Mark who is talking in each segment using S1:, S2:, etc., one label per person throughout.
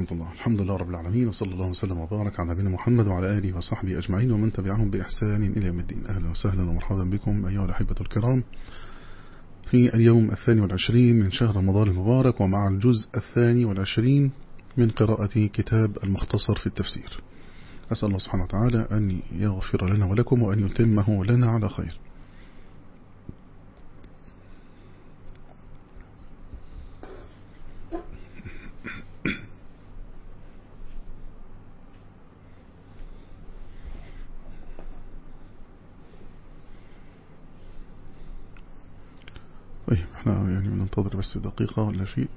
S1: ورحمة الله الحمد لله رب العالمين وصلى الله وسلم وبارك على نبينا محمد وعلى آله وصحبه أجمعين ومن تبعهم بإحسان إلى يوم الدين أهلا وسهلا ومرحبا بكم أيها الأحبة الكرام في اليوم الثاني والعشرين من شهر رمضان المبارك ومع الجزء الثاني والعشرين من قراءة كتاب المختصر في التفسير أسأل الله سبحانه وتعالى أن يغفر لنا ولكم وأن يتمه لنا على خير انتظر بس دقيقة ولا شيء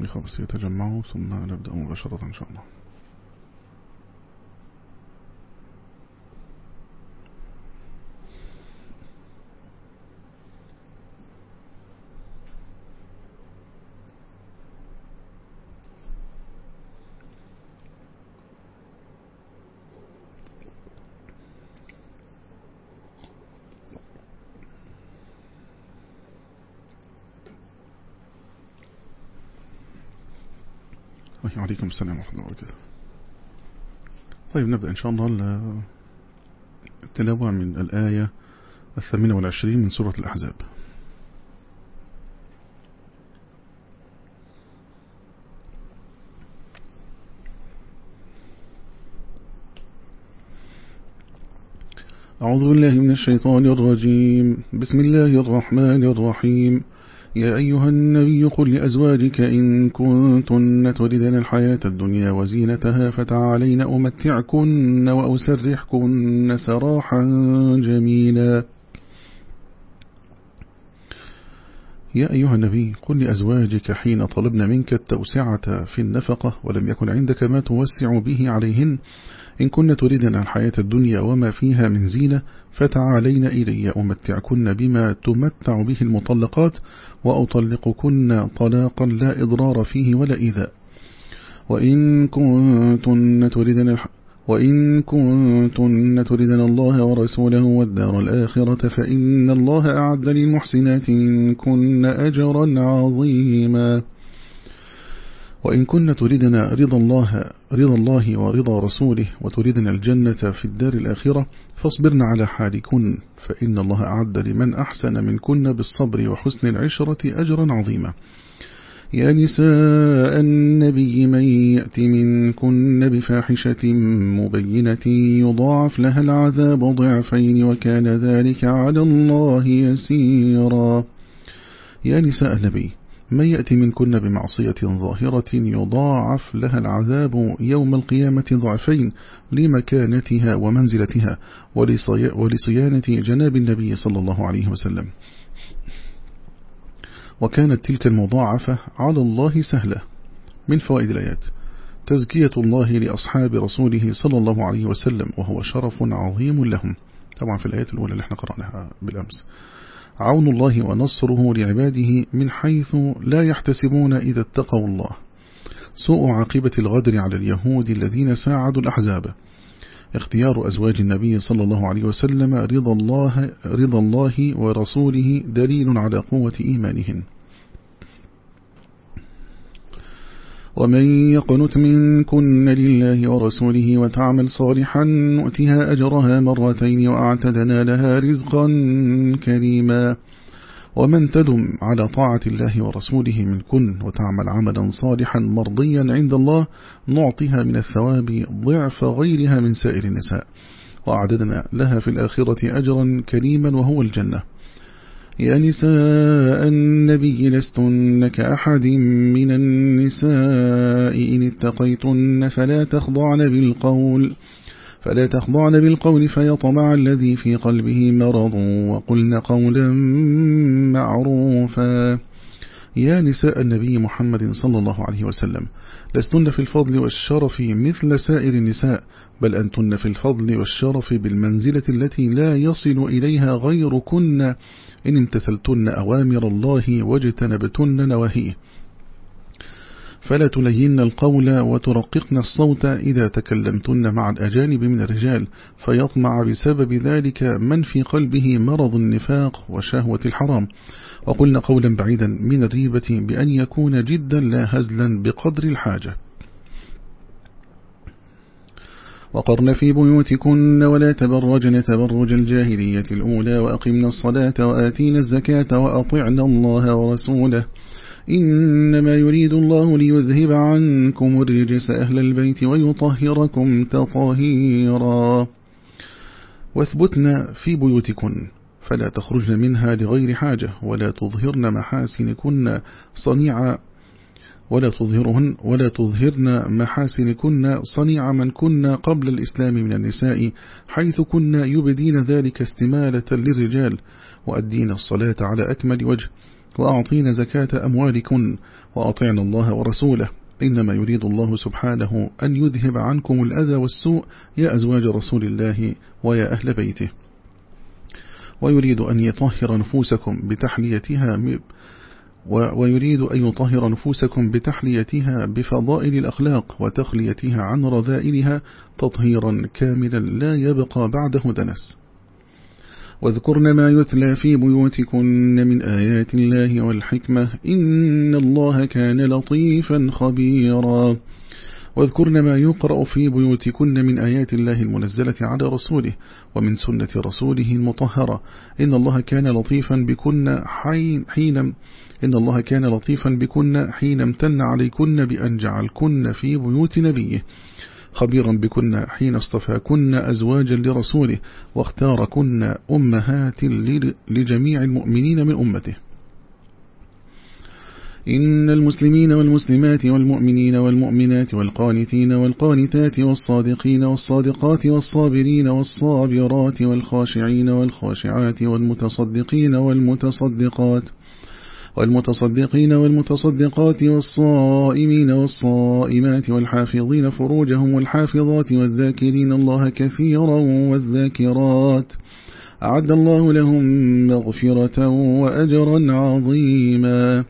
S1: لخمس يتجمعوا ثم نبدأ مباشرة إن شاء الله وعليكم السلام ورحمة الله وبركاته طيب نبدأ إن شاء الله التلاوة من الآية الثامنة والعشرين من سورة الأحزاب أعوذ بالله من الشيطان الرجيم بسم الله الرحمن الرحيم يا أيها النبي قل لأزواجك إن كنتن تردن الحياة الدنيا وزينتها فتعالين أمتعكن وأسرحكن سراحا جميلا يا أيها النبي قل لأزواجك حين طلبن منك التوسعة في النفقة ولم يكن عندك ما توسع به عليهن إن كن تريدنا الحياة الدنيا وما فيها من زينة فتعالين إلي أمتعكن بما تمتع به المطلقات وأطلقكن طلاقا لا إضرار فيه ولا إذاء وإن كنتن تريدن وإن كنتن تردن الله ورسوله والدار الآخرة فإن الله أعد للمحسنات كن أجرا عظيما وإن كنا تريدنا رضا الله, رضا الله ورضا رسوله وتريدنا الجنة في الدار الآخرة فاصبرنا على حالكن فإن الله أعد لمن أحسن منكن بالصبر وحسن العشرة أجرا عظيما يا نساء النبي من يأت منكن بفاحشة مبينة يضاعف لها العذاب ضعفين وكان ذلك على الله يسيرا يا نساء النبي من يأتي منكن بمعصية ظاهرة يضاعف لها العذاب يوم القيامة ضعفين لمكانتها ومنزلتها ولصيانة جناب النبي صلى الله عليه وسلم وكانت تلك المضاعفة على الله سهلة من فوائد الآيات تزكية الله لأصحاب رسوله صلى الله عليه وسلم وهو شرف عظيم لهم طبعا في الآيات الأولى اللي احنا قرأناها بالأمس عون الله ونصره لعباده من حيث لا يحتسبون إذا اتقوا الله سوء عاقبة الغدر على اليهود الذين ساعدوا الأحزاب اختيار أزواج النبي صلى الله عليه وسلم رضا الله, رضا الله ورسوله دليل على قوة إيمانهم ومن يقنت منكن لله ورسوله وتعمل صالحا نؤتها أجرها مرتين وأعتدنا لها رزقا كريما ومن تدم على طاعة الله ورسوله من كن وتعمل عملا صالحا مرضيا عند الله نعطيها من الثواب ضعف غيرها من سائر النساء وأعددنا لها في الآخرة أجرا كريما وهو الجنة يا نساء النبي لستن كأحد من النساء إن اتقيتن فلا تخضعن بالقول فلا تخضعن بالقول فيطمع الذي في قلبه مرض وقلن قولا معروفا يا نساء النبي محمد صلى الله عليه وسلم لستن في الفضل والشرف مثل سائر النساء بل أنتن في الفضل والشرف بالمنزلة التي لا يصل إليها غيركن إن امتثلتن أوامر الله واجتنبتن نواهيه فلا تلين القول وترققن الصوت إذا تكلمتن مع الأجانب من الرجال فيطمع بسبب ذلك من في قلبه مرض النفاق وشهوة الحرام وقلن قولا بعيدا من الريبة بأن يكون جدا لا هزلا بقدر الحاجة وقرن في بيوتكن ولا تبرجن تبرج الجاهلية الأولى وأقمن الصلاة وآتين الزكاة وأطعن الله ورسوله إنما يريد الله ليذهب عنكم الرجس أهل البيت ويطهركم تطهيرا واثبتن في بيوتكن فلا تخرجن منها لغير حاجة ولا تظهرن محاسنكن صنيع ولا تظهرهن ولا تظهرن محاسنكن صنيع من كن قبل الإسلام من النساء حيث كن يبدين ذلك استمالة للرجال وأدين الصلاة على أكمل وجه وأعطين زكاة أموالكن وأطعن الله ورسوله إنما يريد الله سبحانه أن يذهب عنكم الأذى والسوء يا أزواج رسول الله ويا أهل بيته ويريد أن يطهر نفوسكم بتحليتها ويريد أن يطهر نفوسكم بتحليتها بفضائل الأخلاق وتخليتها عن رذائلها تطهيرا كاملا لا يبقى بعده دنس واذكرن ما يتلى في بيوتكن من آيات الله والحكمة إن الله كان لطيفا خبيرا واذكرن ما يقرأ في بيوتكن من آيات الله المنزلة على رسوله ومن سنة رسوله المطهرة إن الله كان لطيفا بكن حين, حين إن الله كان لطيفا بكن حين امتن عليكن بأن جعلكن في بيوت نبيه خبيرا بكن حين اصطفاكن أزواجا لرسوله واختاركن أمهات لجميع المؤمنين من أمته إن المسلمين والمسلمات والمؤمنين والمؤمنات والقانتين والقانتات والصادقين والصادقات والصابرين والصابرات والخاشعين والخاشعات والمتصدقين والمتصدقات والمتصدقين والمتصدقات والصائمين والصائمات والحافظين فروجهم والحافظات والذاكرين الله كثيرا والذاكرات أعد الله لهم مغفرة وأجرا عظيما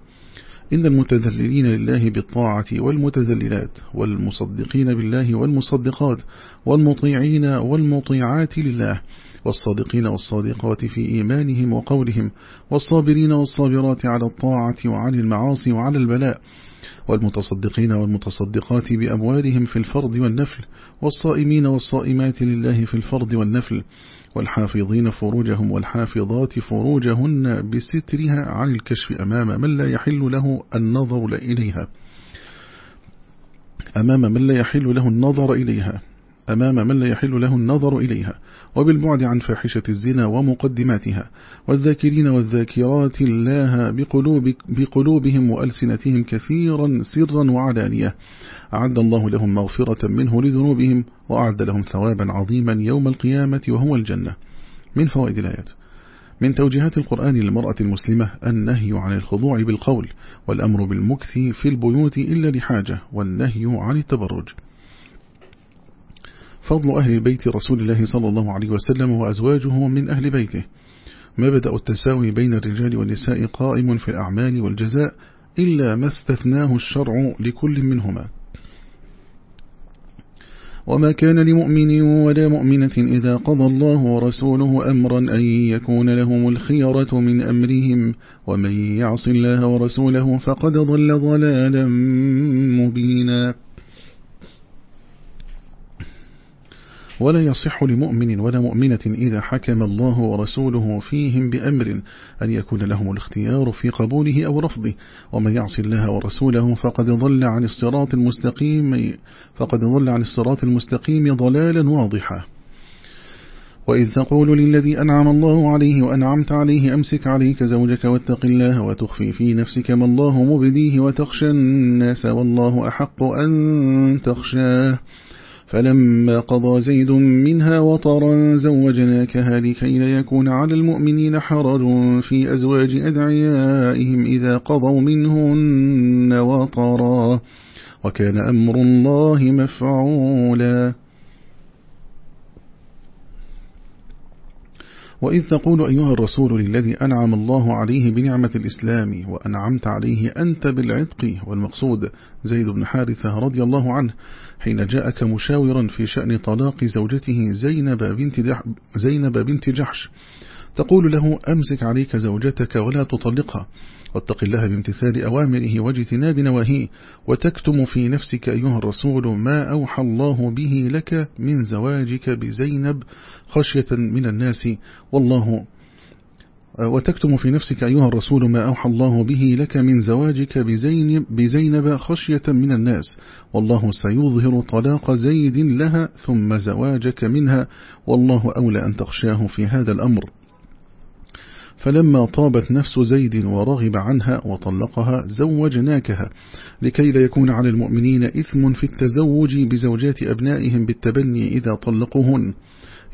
S1: إن المتذللين لله بالطاعة والمتذللات والمصدقين بالله والمصدقات والمطيعين والمطيعات لله والصادقين والصادقات في إيمانهم وقولهم والصابرين والصابرات على الطاعة وعن المعاصي وعلى البلاء والمتصدقين والمتصدقات بأموالهم في الفرض والنفل والصائمين والصائمات لله في الفرض والنفل والحافظين فروجهم والحافظات فروجهن بسترها عن الكشف أمام من لا يحل له النظر إليها أمام من لا يحل له النظر إليها أمام من لا يحل له النظر إليها وبالبعد عن فاحشة الزنا ومقدماتها والذاكرين والذاكرات الله بقلوب بقلوبهم وألسنتهم كثيرا سرا وعلانية أعد الله لهم مغفرة منه لذنوبهم وأعد لهم ثوابا عظيما يوم القيامة وهو الجنة من فوائد الآيات من توجيهات القرآن للمرأة المسلمة النهي عن الخضوع بالقول والأمر بالمكث في البيوت إلا لحاجة والنهي عن التبرج فضل أهل بيت رسول الله صلى الله عليه وسلم وأزواجه من أهل بيته ما بدأ التساوي بين الرجال والنساء قائم في الأعمال والجزاء إلا ما استثناه الشرع لكل منهما وما كان لمؤمن ولا مؤمنة إذا قضى الله ورسوله أمرا أن يكون لهم الخيرة من أمرهم ومن يعص الله ورسوله فقد ضل ضلالا مبينا ولا يصح لمؤمن ولا مؤمنة إذا حكم الله ورسوله فيهم بأمر أن يكون لهم الاختيار في قبوله أو رفضه ومن يعصي الله ورسوله فقد ضل عن الصراط المستقيم فقد ضل عن الصراط المستقيم ضلالا واضحا وإذ تقول للذي أنعم الله عليه وأنعمت عليه أمسك عليك زوجك واتق الله وتخفي في نفسك ما الله مبديه وتخشى الناس والله أحق أن تخشاه فلما قضى زيد منها وطرا زوجناكها لكي لا يكون على المؤمنين حرج في أزواج أدعيائهم إذا قضوا منهن وطرا وكان أمر الله مفعولا وإذ تقول أيها الرسول للذي أنعم الله عليه بنعمة الإسلام وأنعمت عليه أنت بالعتق والمقصود زيد بن حارثة رضي الله عنه حين جاءك مشاورا في شأن طلاق زوجته زينب بنت, زينب بنت جحش تقول له أمسك عليك زوجتك ولا تطلقها واتق الله بامتثال أوامره واجتناب نواهيه وتكتم في نفسك أيها الرسول ما أوحى الله به لك من زواجك بزينب خشية من الناس والله وتكتم في نفسك أيها الرسول ما أوحى الله به لك من زواجك بزينب, بزينب خشية من الناس والله سيظهر طلاق زيد لها ثم زواجك منها والله أولى أن تخشاه في هذا الأمر فلما طابت نفس زيد ورغب عنها وطلقها زوجناكها لكي لا يكون على المؤمنين إثم في التزوج بزوجات أبنائهم بالتبني إذا طلقوهن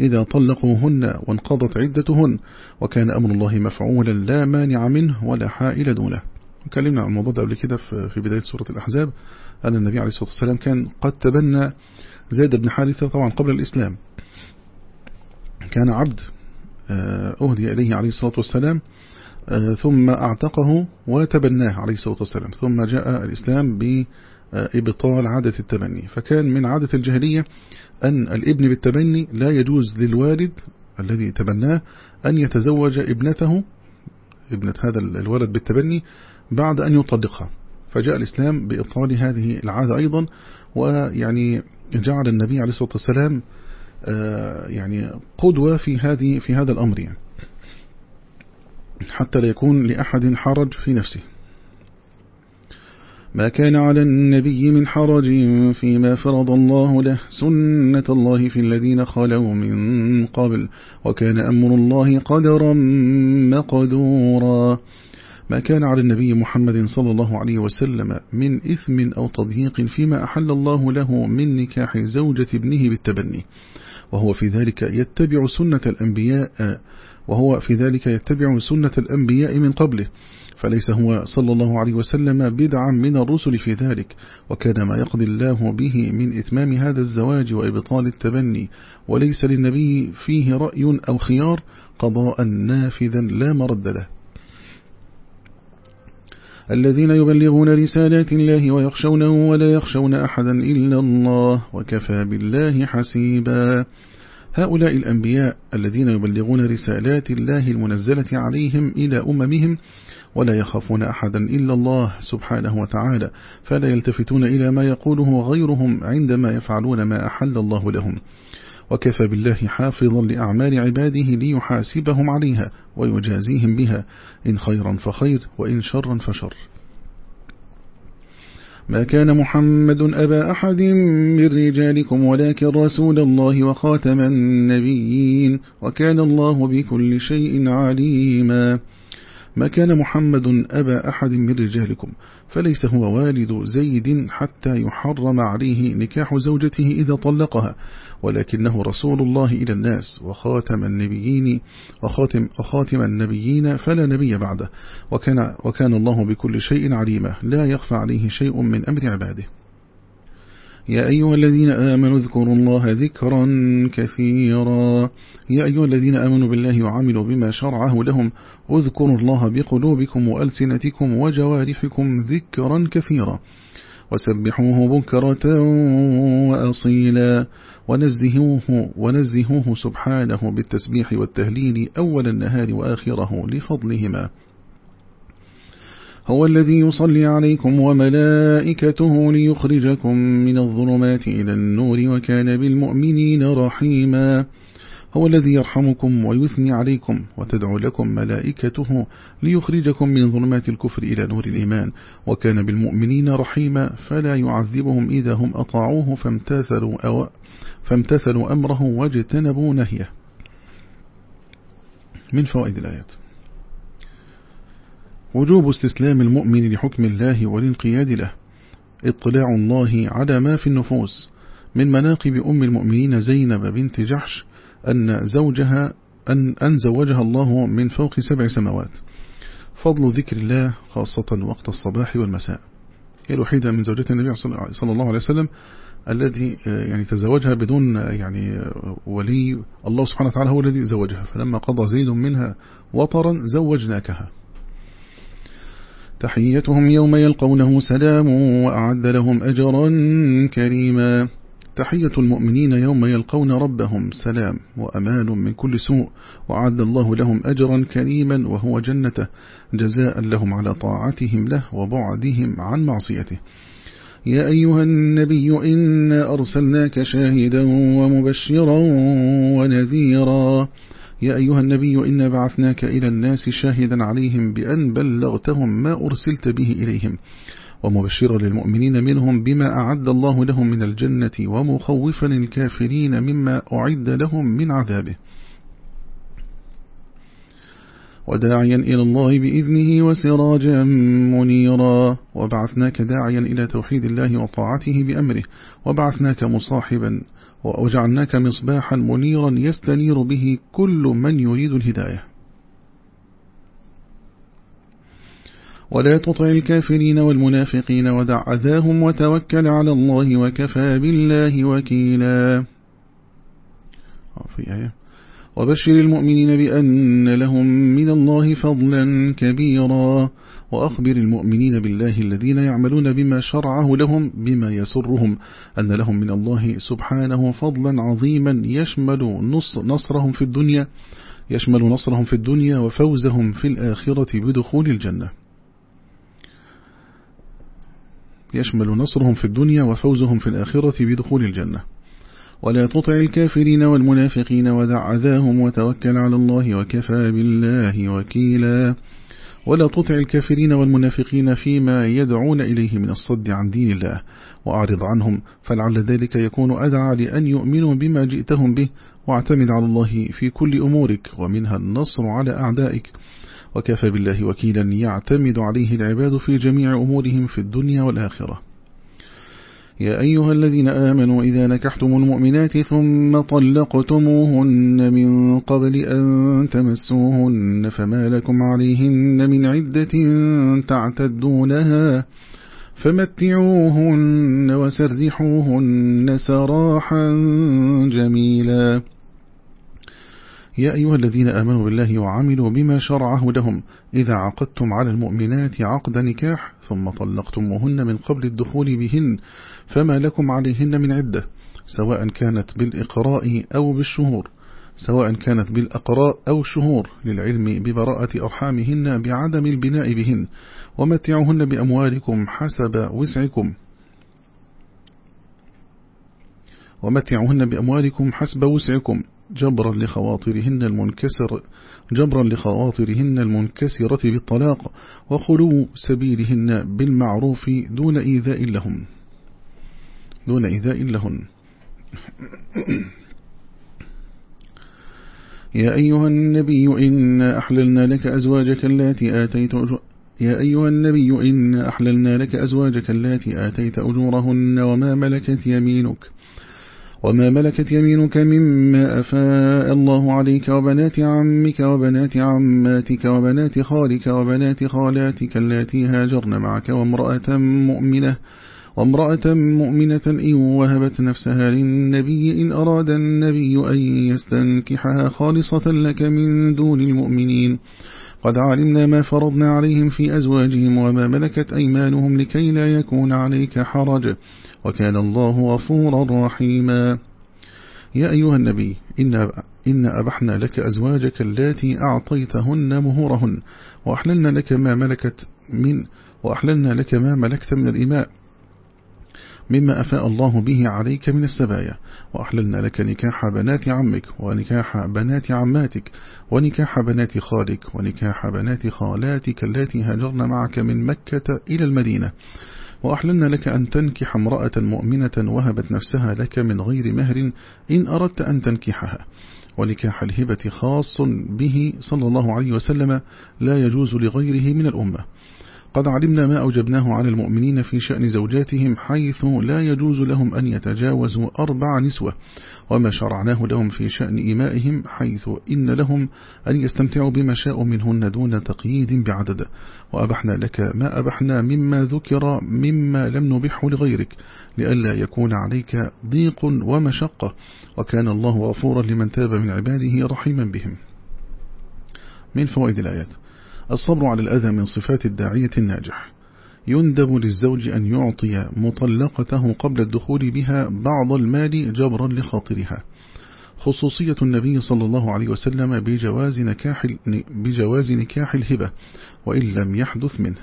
S1: إذا طلقوهن وانقضت عدتهن وكان أمر الله مفعولا لا مانع منه ولا حائل دونه وكلمنا عن الموضوع ده قبل كده في بداية سورة الأحزاب أن النبي عليه الصلاة والسلام كان قد تبنى زيد بن حارثة طبعا قبل الإسلام كان عبد آه، أهدي إليه عليه الصلاة والسلام آه، ثم أعتقه وتبناه عليه الصلاة والسلام ثم جاء الإسلام بمعنى آه، إبطال عادة التبني فكان من عادة الجاهلية أن الابن بالتبني لا يجوز للوالد الذي تبناه أن يتزوج ابنته ابنة هذا الولد بالتبني بعد أن يطلقها فجاء الإسلام بإبطال هذه العادة أيضا ويعني جعل النبي عليه الصلاة والسلام آه، يعني قدوة في هذه في هذا الأمر يعني حتى لا يكون لأحد حرج في نفسه ما كان على النبي من حرج فيما فرض الله له سنة الله في الذين خلوا من قبل وكان أمر الله قدرا مقدورا ما كان على النبي محمد صلى الله عليه وسلم من إثم أو تضييق فيما أحل الله له من نكاح زوجة ابنه بالتبني وهو في ذلك يتبع سنة الأنبياء وهو في ذلك يتبع سنة الأنبياء من قبله فليس هو صلى الله عليه وسلم بدعا من الرسل في ذلك وكان ما يقضي الله به من إتمام هذا الزواج وإبطال التبني وليس للنبي فيه رأي أو خيار قضاء نافذا لا مرد له الذين يبلغون رسالات الله ويخشونه ولا يخشون أحدا إلا الله وكفى بالله حسيبا هؤلاء الأنبياء الذين يبلغون رسالات الله المنزلة عليهم إلى أممهم ولا يخافون أحدا إلا الله سبحانه وتعالى فلا يلتفتون إلى ما يقوله غيرهم عندما يفعلون ما أحل الله لهم وكفى بالله حافظا لأعمال عباده ليحاسبهم عليها ويجازيهم بها إن خيرا فخير وإن شرا فشر ما كان محمد أبا أحد من رجالكم ولكن رسول الله وخاتم النبيين وكان الله بكل شيء عليما ما كان محمد أبا أحد من رجالكم فليس هو والد زيد حتى يحرم عليه نكاح زوجته إذا طلقها ولكنه رسول الله إلى الناس وخاتم النبيين وخاتم, وخاتم النبيين فلا نبي بعده وكان, وكان الله بكل شيء عليما لا يخفى عليه شيء من أمر عباده يا أيها الذين آمنوا اذكروا الله ذكرا كثيرا يا أيها الذين آمنوا بالله وعملوا بما شرعه لهم اذكروا الله بقلوبكم وألسنتكم وجوارحكم ذكرا كثيرا وسبحوه بكرة وأصيلا ونزهوه, ونزهوه سبحانه بالتسبيح والتهليل أول النهار وآخره لفضلهما هو الذي يصلي عليكم وملائكته ليخرجكم من الظلمات إلى النور وكان بالمؤمنين رحيماً هو الذي يرحمكم ويثني عليكم وتدعو لكم ملائكته ليخرجكم من ظلمات الكفر إلى نور الإيمان وكان بالمؤمنين رحيما فلا يعذبهم إذا هم أطاعوه فامتثلوا, أو فامتثلوا أمره واجتنبوا نهيه من فوائد الآيات وجوب استسلام المؤمن لحكم الله والانقياد له اطلاع الله على ما في النفوس من مناقب أم المؤمنين زينب بنت جحش أن زوجها أن, أن زوجها الله من فوق سبع سماوات فضل ذكر الله خاصة وقت الصباح والمساء هي الوحيدة من زوجات النبي صلى الله عليه وسلم الذي آه، يعني تزوجها بدون آه، يعني آه، ولي الله سبحانه وتعالى هو الذي زوجها فلما قضى زيد منها وطرا زوجناكها تحيتهم يوم يلقونه سلام وأعد لهم أجرا كريما تحية المؤمنين يوم يلقون ربهم سلام وأمان من كل سوء وعد الله لهم أجرا كريما وهو جنته جزاء لهم على طاعتهم له وبعدهم عن معصيته يا أيها النبي إنا أرسلناك شاهدا ومبشرا ونذيرا يا أيها النبي إنا بعثناك إلى الناس شاهدا عليهم بأن بلغتهم ما أرسلت به إليهم ومبشرا للمؤمنين منهم بما أعد الله لهم من الجنة ومخوفا الكافرين مما أعد لهم من عذابه وداعيا إلى الله بإذنه وسراجا منيرا وبعثناك داعيا إلى توحيد الله وطاعته بأمره وبعثناك مصاحبا وأجعلناك مصباحا منيرا يستنير به كل من يريد الهداية ولا تطع الكافرين والمنافقين ودع أذاهم وتوكل على الله وكفى بالله وكيلا آه، آية. وبشر المؤمنين بأن لهم من الله فضلا كبيرا وأخبر المؤمنين بالله الذين يعملون بما شرعه لهم بما يسرهم أن لهم من الله سبحانه فضلا عظيما يشمل نصرهم في الدنيا يشمل نصرهم في الدنيا وفوزهم في الآخرة بدخول الجنة يشمل نصرهم في الدنيا وفوزهم في الآخرة بدخول الجنة ولا تطع الكافرين والمنافقين ودع عذاهم وتوكل على الله وكفى بالله وكيلا ولا تطع الكافرين والمنافقين فيما يدعون إليه من الصد عن دين الله وأعرض عنهم فلعل ذلك يكون أدعى لأن يؤمنوا بما جئتهم به واعتمد على الله في كل أمورك ومنها النصر على أعدائك وكفى بالله وكيلا يعتمد عليه العباد في جميع أمورهم في الدنيا والآخرة يا أيها الذين آمنوا إذا نكحتم المؤمنات ثم طلقتموهن من قبل أن تمسوهن فما لكم عليهن من عدة تعتدونها فمتعوهن وسرحوهن سراحا جميلا يا أيها الذين آمنوا بالله وعملوا بما شرعه لهم إذا عقدتم على المؤمنات عقد نكاح ثم طلقتموهن من قبل الدخول بهن فما لكم عليهن من عدة سواء كانت بالإقراء أو بالشهور سواء كانت بالأقراء أو شهور للعلم ببراءة أرحامهن بعدم البناء بهن ومتعهن بأموالكم حسب وسعكم ومتعهن بأموالكم حسب وسعكم جبرا لخواطرهن المنكسر جبرا لخواطرهن المنكسرة بالطلاق وخلو سبيلهن بالمعروف دون إيذاء لهم دون إيذاء لهن يا أيها النبي إن أحللنا لك أزواجك التي آتيت يا أيها النبي إن أحللنا لك أزواجك التي آتيت أجورهن وما ملكت يمينك وما ملكت يمينك مما أفاء الله عليك وبنات عمك وبنات عماتك وبنات خالك وبنات خالاتك التي هاجرن معك وامرأة مؤمنة وامرأة مؤمنة إن وهبت نفسها للنبي إن أراد النبي أن يستنكحها خالصة لك من دون المؤمنين قد علمنا ما فرضنا عليهم في أزواجهم وما ملكت أيمانهم لكي لا يكون عليك حرج وكان الله غفورا رحيما يا أيها النبي إن, إن أبحنا لك أزواجك التي أعطيتهن مهورهن وأحللنا لك ما ملكت من وأحللنا لك ما ملكت من الإماء مما أفاء الله به عليك من السبايا وأحللنا لك نكاح بنات عمك ونكاح بنات عماتك ونكاح بنات خالك ونكاح بنات خالاتك التي هاجرن معك من مكة إلى المدينة وأحللنا لك أن تنكح امرأة مؤمنة وهبت نفسها لك من غير مهر إن أردت أن تنكحها ولكاح الهبة خاص به صلى الله عليه وسلم لا يجوز لغيره من الأمة قد علمنا ما أوجبناه على المؤمنين في شأن زوجاتهم حيث لا يجوز لهم أن يتجاوزوا أربع نسوة وما شرعناه لهم في شأن إيمائهم حيث إن لهم أن يستمتعوا بما شاءوا منهن دون تقييد بعدد وأبحنا لك ما أبحنا مما ذكر مما لم نبحه لغيرك لئلا يكون عليك ضيق ومشقة وكان الله غفورا لمن تاب من عباده رحيما بهم من فوائد الآيات الصبر على الأذى من صفات الداعية الناجح يندب للزوج أن يعطي مطلقته قبل الدخول بها بعض المال جبرا لخاطرها خصوصية النبي صلى الله عليه وسلم بجواز نكاح, الهبة وإن لم يحدث منه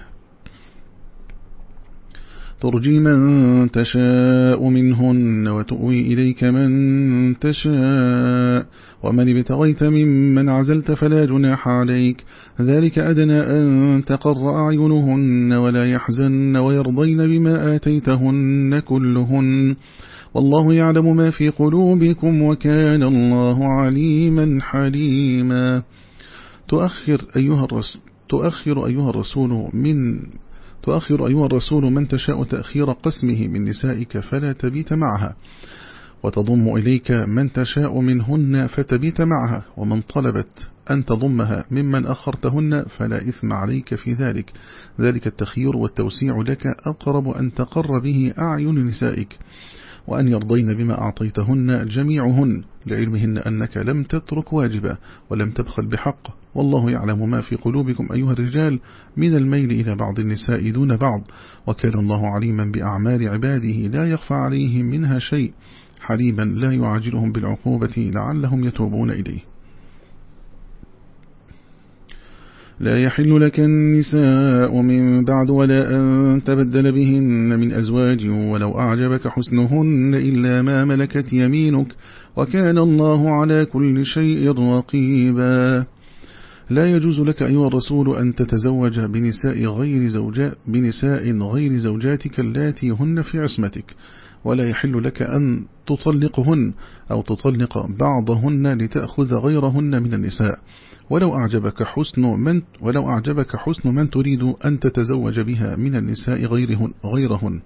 S1: ترجي من تشاء منهن وتؤوي إليك من تشاء ومن ابتغيت ممن عزلت فلا جناح عليك ذلك أدنى أن تقر أعينهن ولا يحزن ويرضين بما آتيتهن كلهن والله يعلم ما في قلوبكم وكان الله عليما حليما تؤخر أيها الرسول تؤخر أيها الرسول من تؤخر أيها الرسول من تشاء تأخير قسمه من نسائك فلا تبيت معها وتضم إليك من تشاء منهن فتبيت معها ومن طلبت أن تضمها ممن أخرتهن فلا إثم عليك في ذلك ذلك التخير والتوسيع لك أقرب أن تقر به أعين نسائك وأن يرضين بما أعطيتهن جميعهن لعلمهن أنك لم تترك واجبا ولم تبخل بحق والله يعلم ما في قلوبكم أيها الرجال من الميل إلى بعض النساء دون بعض وكان الله عليما بأعمال عباده لا يخفى عليهم منها شيء حليما لا يعاجلهم بالعقوبة لعلهم يتوبون إليه لا يحل لك النساء من بعد ولا أن تبدل بهن من أزواج ولو أعجبك حسنهن إلا ما ملكت يمينك وكان الله على كل شيء رقيبا لا يجوز لك أيها الرسول أن تتزوج بنساء غير, زوجاء بنساء غير زوجاتك اللاتي هن في عصمتك ولا يحل لك أن تطلقهن أو تطلق بعضهن لتأخذ غيرهن من النساء ولو أعجبك حسن من ولو أعجبك حسن من تريد أن تتزوج بها من النساء غيرهن, غيرهن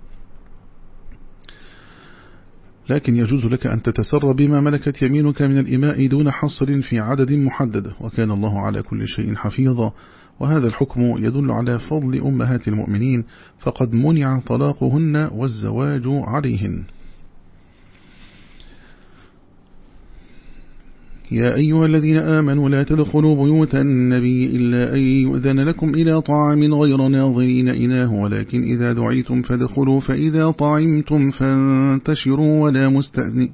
S1: لكن يجوز لك أن تتسر بما ملكت يمينك من الإماء دون حصر في عدد محدد وكان الله على كل شيء حفيظا وهذا الحكم يدل على فضل أمهات المؤمنين فقد منع طلاقهن والزواج عليهن يا أيها الذين آمنوا لا تدخلوا بيوت النبي إلا أن يؤذن لكم إلى طعام غير ناظرين إناه ولكن إذا دعيتم فدخلوا فإذا طعمتم فانتشروا ولا مستأذنين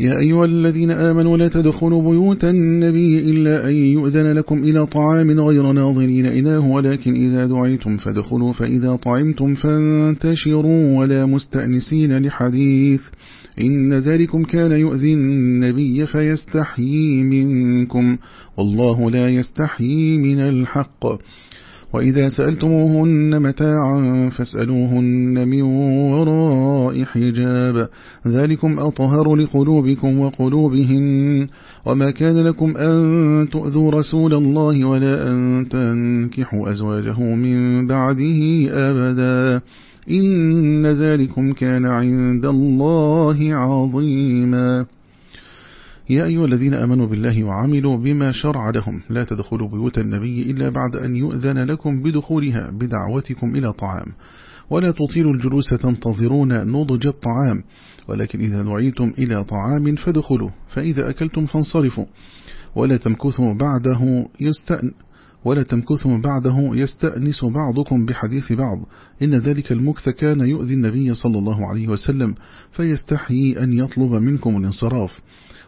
S1: يا أيها الذين آمنوا لا تدخلوا بيوت النبي إلا أن يؤذن لكم إلى طعام غير ناظرين إناه ولكن إذا دعيتم فدخلوا فإذا طعمتم فانتشروا ولا مستأنسين لحديث إن ذلكم كان يؤذي النبي فيستحيي منكم والله لا يستحيي من الحق وإذا سألتموهن متاعا فاسألوهن من وراء حجاب ذلكم أطهر لقلوبكم وقلوبهن وما كان لكم أن تؤذوا رسول الله ولا أن تنكحوا أزواجه من بعده أبداً إن ذلكم كان عند الله عظيما يا أيها الذين آمنوا بالله وعملوا بما شرع لهم لا تدخلوا بيوت النبي إلا بعد أن يؤذن لكم بدخولها بدعوتكم إلى طعام ولا تطيلوا الجلوس تنتظرون نضج الطعام ولكن إذا دعيتم إلى طعام فدخلوا فإذا أكلتم فانصرفوا ولا تمكثوا بعده يستأن ولا تمكثوا بعده يستأنس بعضكم بحديث بعض إن ذلك المكث كان يؤذي النبي صلى الله عليه وسلم فيستحيي أن يطلب منكم الانصراف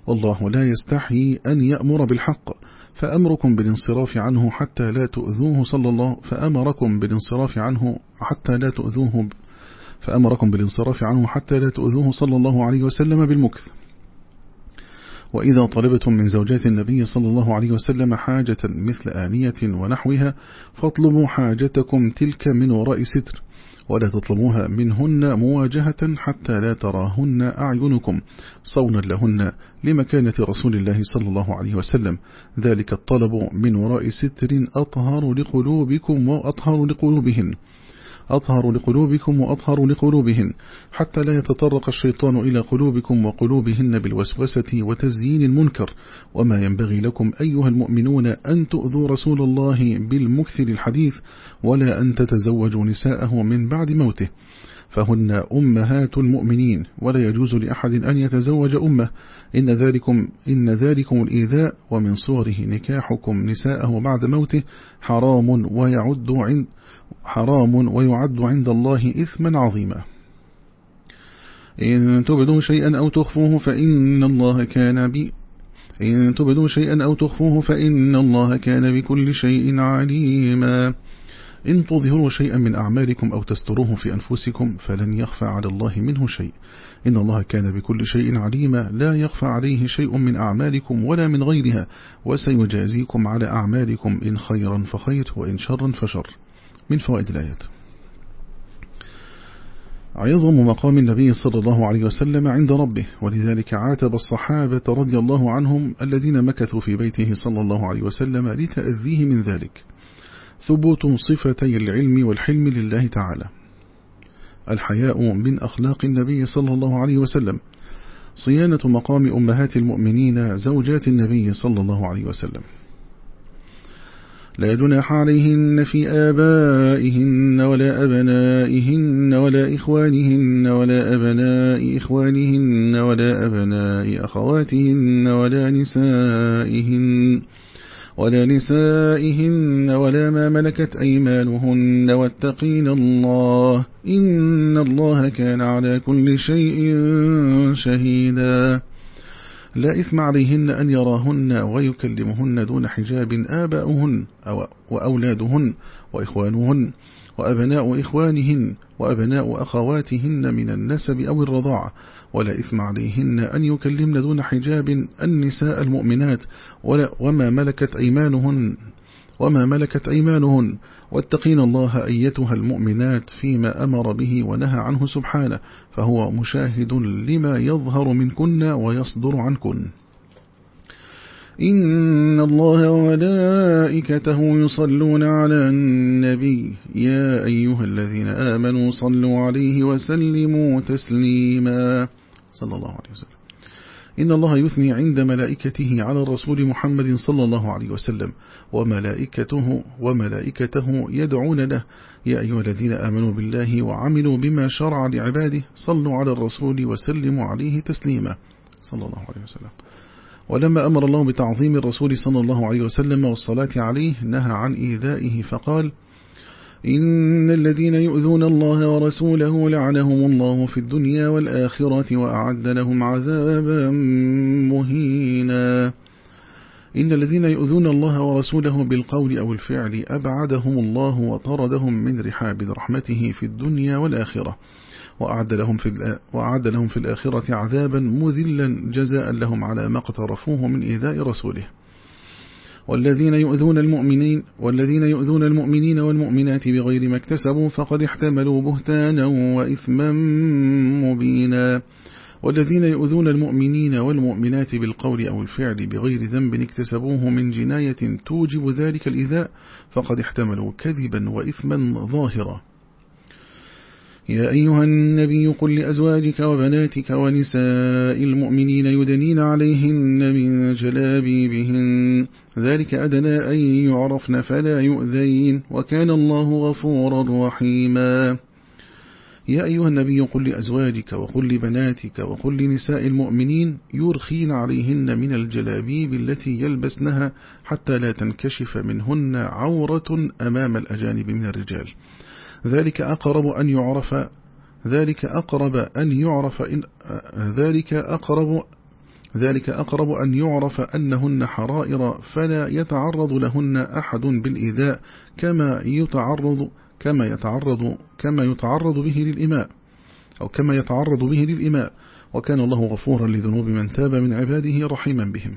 S1: والله لا يستحيي أن يأمر بالحق فأمركم بالانصراف عنه حتى لا تؤذوه صلى الله فأمركم بالانصراف عنه حتى لا تؤذوه فأمركم بالانصراف عنه حتى لا تؤذوه صلى الله عليه وسلم بالمكث وإذا طلبتم من زوجات النبي صلى الله عليه وسلم حاجة مثل آنية ونحوها فاطلبوا حاجتكم تلك من وراء ستر ولا تطلبوها منهن مواجهة حتى لا تراهن أعينكم صونا لهن لمكانة رسول الله صلى الله عليه وسلم ذلك الطلب من وراء ستر أطهر لقلوبكم وأطهر لقلوبهن أطهر لقلوبكم وأطهر لقلوبهن حتى لا يتطرق الشيطان إلى قلوبكم وقلوبهن بالوسوسة وتزيين المنكر وما ينبغي لكم أيها المؤمنون أن تؤذوا رسول الله بالمكث للحديث ولا أن تتزوجوا نساءه من بعد موته فهن أمهات المؤمنين ولا يجوز لأحد أن يتزوج أمه إن ذلكم, إن ذلكم الإيذاء ومن صوره نكاحكم نساءه بعد موته حرام ويعد عند حرام ويعد عند الله إثما عظيما إن تبدوا شيئا أو تخفوه فإن الله كان بي إن تبدوا شيئا أو تخفوه فإن الله كان بكل شيء عليما إن تظهروا شيئا من أعمالكم أو تستروه في أنفسكم فلن يخفى على الله منه شيء إن الله كان بكل شيء عليما لا يخفى عليه شيء من أعمالكم ولا من غيرها وسيجازيكم على أعمالكم إن خيرا فخير وإن شرا فشر من فوائد الآيات عظم مقام النبي صلى الله عليه وسلم عند ربه ولذلك عاتب الصحابة رضي الله عنهم الذين مكثوا في بيته صلى الله عليه وسلم لتأذيه من ذلك ثبوت صفتي العلم والحلم لله تعالى الحياء من أخلاق النبي صلى الله عليه وسلم صيانة مقام أمهات المؤمنين زوجات النبي صلى الله عليه وسلم لا جناح عليهن في آبائهن ولا أبنائهن ولا إخوانهن ولا أبناء إخوانهن ولا أبناء أخواتهن ولا نسائهن ولا نسائهن ولا ما ملكت أيمانهن واتقين الله إن الله كان على كل شيء شهيداً لا إثم عليهن أن يراهن ويكلمهن دون حجاب آباؤهن وأولادهن وإخوانهن وأبناء إخوانهن وأبناء أخواتهن من النسب أو الرضاع ولا إثم عليهن أن يكلمن دون حجاب النساء المؤمنات ولا وما ملكت أيمانهن وما ملكت أيمانهن واتقين الله أيتها المؤمنات فيما أمر به ونهى عنه سبحانه فهو مشاهد لما يظهر منكن ويصدر عنكن إن الله وملائكته يصلون على النبي يا أيها الذين آمنوا صلوا عليه وسلموا تسليما صلى الله عليه وسلم إن الله يثني عند ملائكته على الرسول محمد صلى الله عليه وسلم وملائكته, وملائكته يدعون له يا أيها الذين آمنوا بالله وعملوا بما شرع لعباده صلوا على الرسول وسلموا عليه تسليما صلى الله عليه وسلم ولما أمر الله بتعظيم الرسول صلى الله عليه وسلم والصلاة عليه نهى عن إيذائه فقال إن الذين يؤذون الله ورسوله لعنهم الله في الدنيا والآخرة وأعد لهم عذابا مهينا إن الذين يؤذون الله ورسوله بالقول أو الفعل أبعدهم الله وطردهم من رحاب رحمته في الدنيا والآخرة وأعد لهم في, وأعد لهم في الآخرة عذابا مذلا جزاء لهم على ما اقترفوه من إذاء رسوله والذين يؤذون المؤمنين والذين يؤذون المؤمنين والمؤمنات بغير ما اكتسبوا فقد احتملوا بهتانا وإثما مبينا والذين يؤذون المؤمنين والمؤمنات بالقول أو الفعل بغير ذنب اكتسبوه من جناية توجب ذلك الإذاء فقد احتملوا كذبا وإثما ظاهرا يا أيها النبي قل لأزواجك وبناتك ونساء المؤمنين يدنين عليهن من جلابيبهن ذلك أدنى أن يعرفن فلا يؤذين وكان الله غفورا رحيما يا أيها النبي قل لأزواجك وقل لبناتك وقل لنساء المؤمنين يرخين عليهن من الجلابيب التي يلبسنها حتى لا تنكشف منهن عورة أمام الأجانب من الرجال ذلك أقرب أن يعرف ذلك أقرب أن يعرف إن ذلك أقرب ذلك أقرب أن يعرف أنهن حرائر فلا يتعرض لهن أحد بالإذاء كما يتعرض كما يتعرض كما يتعرض به للإماء أو كما يتعرض به للإماء وكان الله غفورا لذنوب من تاب من عباده رحيما بهم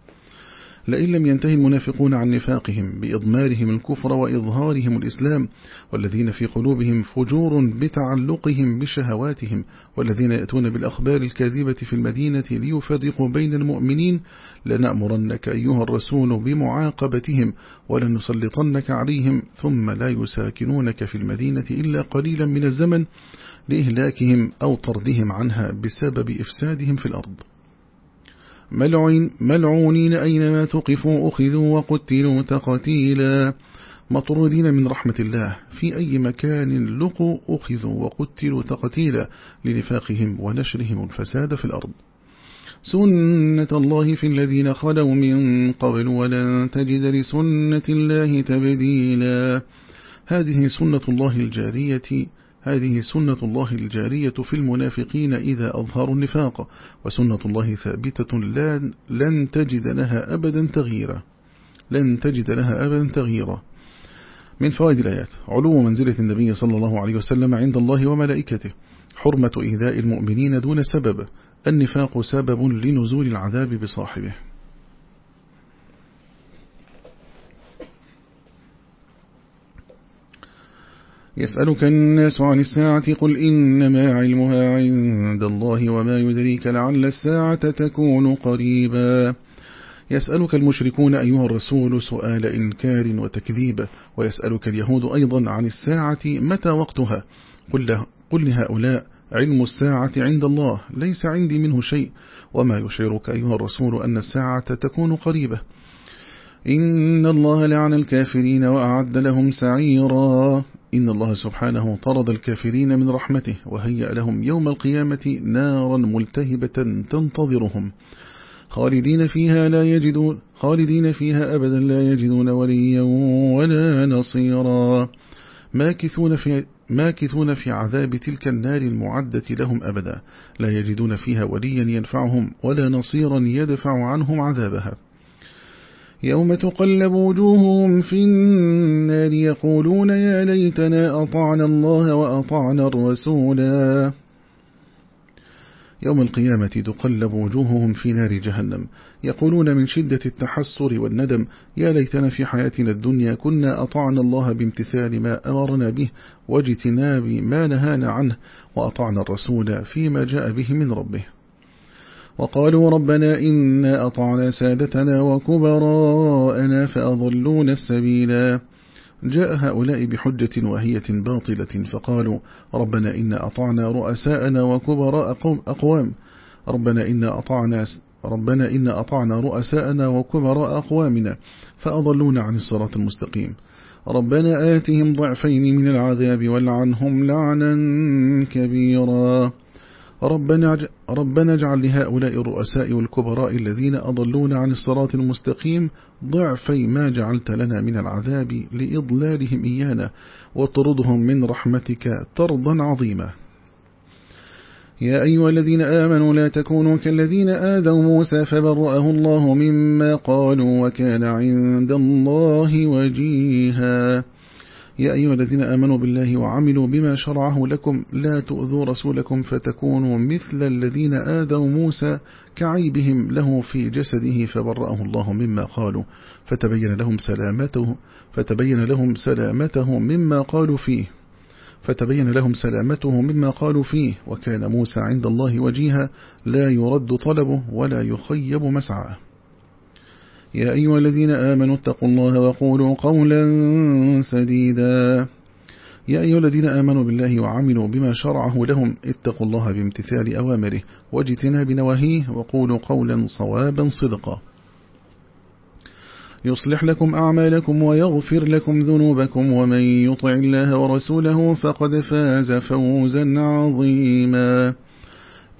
S1: لئن لم ينتهي المنافقون عن نفاقهم بإضمارهم الكفر وإظهارهم الإسلام والذين في قلوبهم فجور بتعلقهم بشهواتهم والذين يأتون بالأخبار الكاذبة في المدينة ليفرقوا بين المؤمنين لنأمرنك أيها الرسول بمعاقبتهم ولنسلطنك عليهم ثم لا يساكنونك في المدينة إلا قليلا من الزمن لإهلاكهم أو طردهم عنها بسبب إفسادهم في الأرض ملعن ملعونين أينما تقفوا أخذوا وقتلوا تقتيلا مطرودين من رحمة الله في أي مكان لقوا أخذوا وقتلوا تقتيلا لنفاقهم ونشرهم الفساد في الأرض سنة الله في الذين خلوا من قبل ولن تجد لسنة الله تبديلا هذه سنة الله الجارية هذه سنة الله الجارية في المنافقين إذا أظهروا النفاق وسنة الله ثابتة لن تجد لها أبدا تغييرا لن تجد لها أبدا تغييرا من فوائد الآيات علو منزلة النبي صلى الله عليه وسلم عند الله وملائكته حرمة إيذاء المؤمنين دون سبب النفاق سبب لنزول العذاب بصاحبه يسألك الناس عن الساعة قل إنما علمها عند الله وما يدريك لعل الساعة تكون قريبا يسألك المشركون أيها الرسول سؤال إنكار وتكذيب ويسألك اليهود أيضا عن الساعة متى وقتها قل, له قل لهؤلاء علم الساعة عند الله ليس عندي منه شيء وما يشعرك أيها الرسول أن الساعة تكون قريبة إن الله لعن الكافرين وأعد لهم سعيرا إن الله سبحانه طرد الكافرين من رحمته وهيأ لهم يوم القيامة نارا ملتهبة تنتظرهم خالدين فيها لا يجدون خالدين فيها أبدا لا يجدون وليا ولا نصيرا ماكثون في ماكثون في عذاب تلك النار المعدة لهم أبدا لا يجدون فيها وليا ينفعهم ولا نصيرا يدفع عنهم عذابها يوم تقلب وجوههم في النار يقولون يا ليتنا أطعنا الله وأطعنا الرسولا يوم القيامة تقلب وجوههم في نار جهنم يقولون من شدة التحسر والندم يا ليتنا في حياتنا الدنيا كنا أطعنا الله بامتثال ما أمرنا به واجتناب ما نهانا عنه وأطعنا الرسول فيما جاء به من ربه وقالوا ربنا إنا أطعنا سادتنا وكبراءنا فأضلون السبيلا جاء هؤلاء بحجة وهية باطلة فقالوا ربنا إنا أطعنا رؤساءنا وكبراء أقوام ربنا إنا أطعنا ربنا إنا أطعنا رؤساءنا وكبراء أقوامنا فأضلون عن الصراط المستقيم ربنا آتهم ضعفين من العذاب والعنهم لعنا كبيرا ربنا, ربنا اجعل لهؤلاء الرؤساء والكبراء الذين أضلون عن الصراط المستقيم ضعفي ما جعلت لنا من العذاب لإضلالهم إيانا وطردهم من رحمتك طردا عظيما يا أيها الذين آمنوا لا تكونوا كالذين آذوا موسى فبرأه الله مما قالوا وكان عند الله وجيهاً يا أيها الذين آمنوا بالله وعملوا بما شرعه لكم لا تؤذوا رسولكم فتكونوا مثل الذين آذوا موسى كعيبهم له في جسده فبرأه الله مما قالوا فتبين لهم سلامته فتبين لهم سلامته مما قالوا فيه فتبين لهم سلامته مما قالوا فيه وكان موسى عند الله وجيها لا يرد طلبه ولا يخيب مسعاه يا أيها الذين آمنوا اتقوا الله وقولوا قولا سديدا يا أيها الذين آمنوا بالله وعملوا بما شرعه لهم اتقوا الله بامتثال أوامره واجتنا بنواهيه وقولوا قولا صوابا صدقا يصلح لكم أعمالكم ويغفر لكم ذنوبكم ومن يطع الله ورسوله فقد فاز فوزا عظيما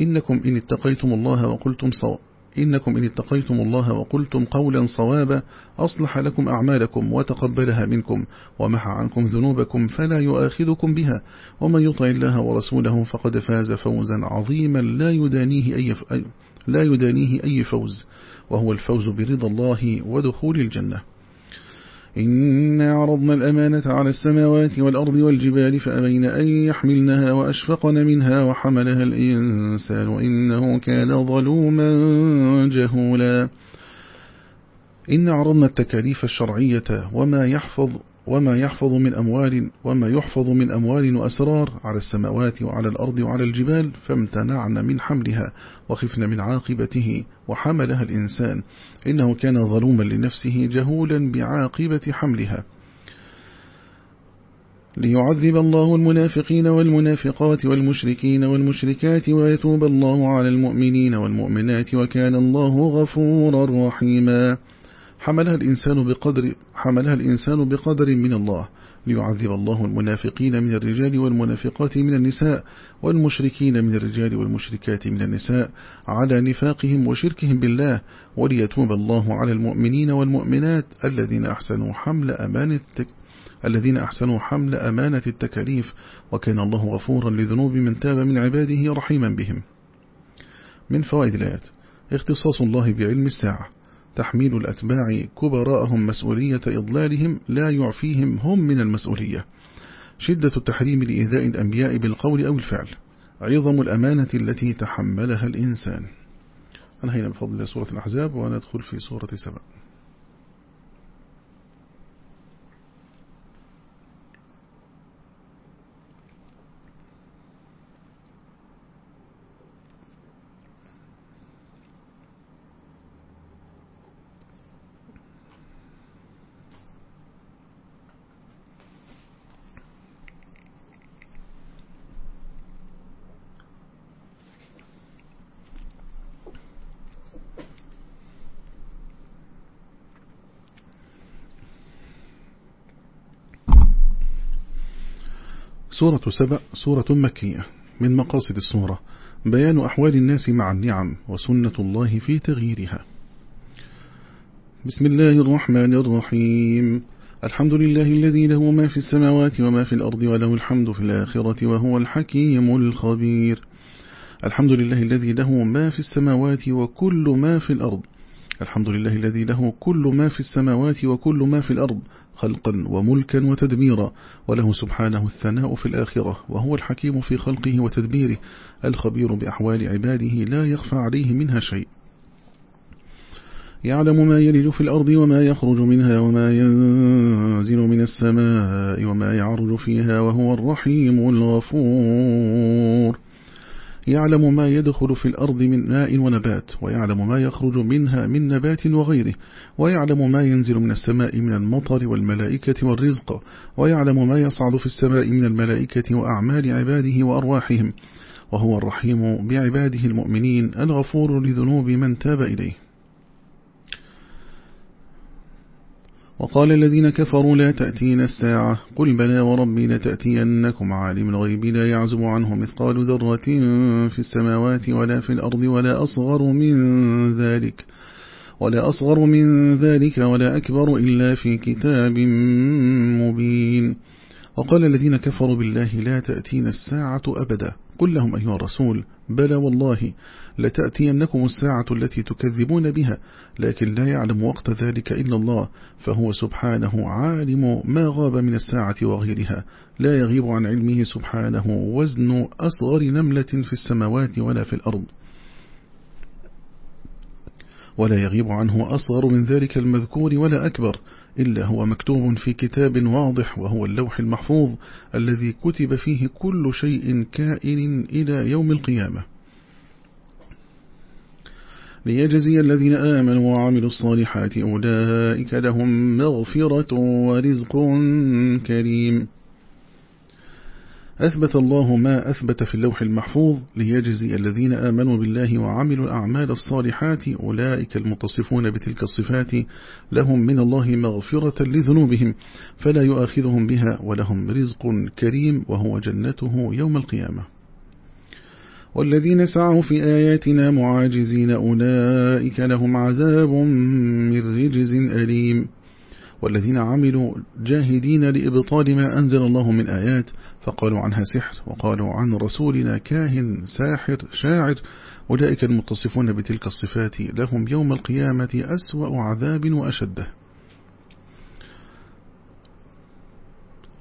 S1: إنكم إن اتقيتم الله وقلتم صواب إنكم إن اتقيتم الله وقلتم قولا صوابا أصلح لكم أعمالكم وتقبلها منكم ومحى عنكم ذنوبكم فلا يؤاخذكم بها ومن يطع الله ورسوله فقد فاز فوزا عظيما لا يدانيه أي, ف... لا يدانيه أي فوز وهو الفوز برضا الله ودخول الجنة إنا عرضنا الأمانة على السماوات والأرض والجبال فأبين أن يحملنها وأشفقن منها وحملها الإنسان وإنه كان ظلوما جهولا إن عرضنا التكاليف الشرعية وما يحفظ وما يحفظ من أموال وما يحفظ من أموال وأسرار على السماوات وعلى الأرض وعلى الجبال فامتنعن من حملها وخفن من عاقبته وحملها الإنسان إنه كان ظلوما لنفسه جهولا بعاقبة حملها ليعذب الله المنافقين والمنافقات والمشركين والمشركات ويتوب الله على المؤمنين والمؤمنات وكان الله غفورا رحيما حملها الإنسان بقدر حملها الإنسان بقدر من الله ليعذب الله المنافقين من الرجال والمنافقات من النساء والمشركين من الرجال والمشركات من النساء على نفاقهم وشركهم بالله وليتوب الله على المؤمنين والمؤمنات الذين أحسنوا حمل أمانة الذين أحسنوا حمل أمانة التكاليف وكان الله غفورا لذنوب من تاب من عباده رحيما بهم من فوائد الآيات اختصاص الله بعلم الساعة تحميل الأتباع كبراءهم مسؤولية إضلالهم لا يعفيهم هم من المسؤولية شدة التحريم لإيذاء الأنبياء بالقول أو الفعل عظم الأمانة التي تحملها الإنسان انهينا بفضل سورة الأحزاب وندخل في سورة سبأ سورة سبأ سورة مكية من مقاصد السورة بيان أحوال الناس مع النعم وسنة الله في تغييرها بسم الله الرحمن الرحيم الحمد لله الذي له ما في السماوات وما في الأرض وله الحمد في الآخرة وهو الحكيم الخبير الحمد لله الذي له ما في السماوات وكل ما في الأرض الحمد لله الذي له كل ما في السماوات وكل ما في الأرض خلقا وملكا وتدميرا وله سبحانه الثناء في الآخرة وهو الحكيم في خلقه وتدبيره الخبير بأحوال عباده لا يخفى عليه منها شيء يعلم ما يلج في الأرض وما يخرج منها وما ينزل من السماء وما يعرج فيها وهو الرحيم الغفور يعلم ما يدخل في الأرض من ماء ونبات ويعلم ما يخرج منها من نبات وغيره ويعلم ما ينزل من السماء من المطر والملائكة والرزق ويعلم ما يصعد في السماء من الملائكة وأعمال عباده وأرواحهم وهو الرحيم بعباده المؤمنين الغفور لذنوب من تاب إليه وقال الذين كفروا لا تأتينا الساعة قل بلى وربي لتأتينكم عالم الغيب لا يعزب عنه مثقال ذرة في السماوات ولا في الأرض ولا أصغر من ذلك ولا أصغر من ذلك ولا أكبر إلا في كتاب مبين وقال الذين كفروا بالله لا تأتينا الساعة أبدا قل لهم أيها الرسول بلى والله لتأتينكم الساعة التي تكذبون بها لكن لا يعلم وقت ذلك إلا الله فهو سبحانه عالم ما غاب من الساعة وغيرها لا يغيب عن علمه سبحانه وزن أصغر نملة في السماوات ولا في الأرض ولا يغيب عنه أصغر من ذلك المذكور ولا أكبر إلا هو مكتوب في كتاب واضح وهو اللوح المحفوظ الذي كتب فيه كل شيء كائن إلى يوم القيامة ليجزي الذين آمنوا وعملوا الصالحات أولئك لهم مغفرة ورزق كريم أثبت الله ما أثبت في اللوح المحفوظ ليجزي الذين آمنوا بالله وعملوا الأعمال الصالحات أولئك المتصفون بتلك الصفات لهم من الله مغفرة لذنوبهم فلا يؤاخذهم بها ولهم رزق كريم وهو جنته يوم القيامة والذين سعوا في آياتنا معاجزين أولئك لهم عذاب من رجز أليم والذين عملوا جاهدين لإبطال ما أنزل الله من آيات فقالوا عنها سحر وقالوا عن رسولنا كاهن ساحر شاعر أولئك المتصفون بتلك الصفات لهم يوم القيامة أسوأ عذاب وأشده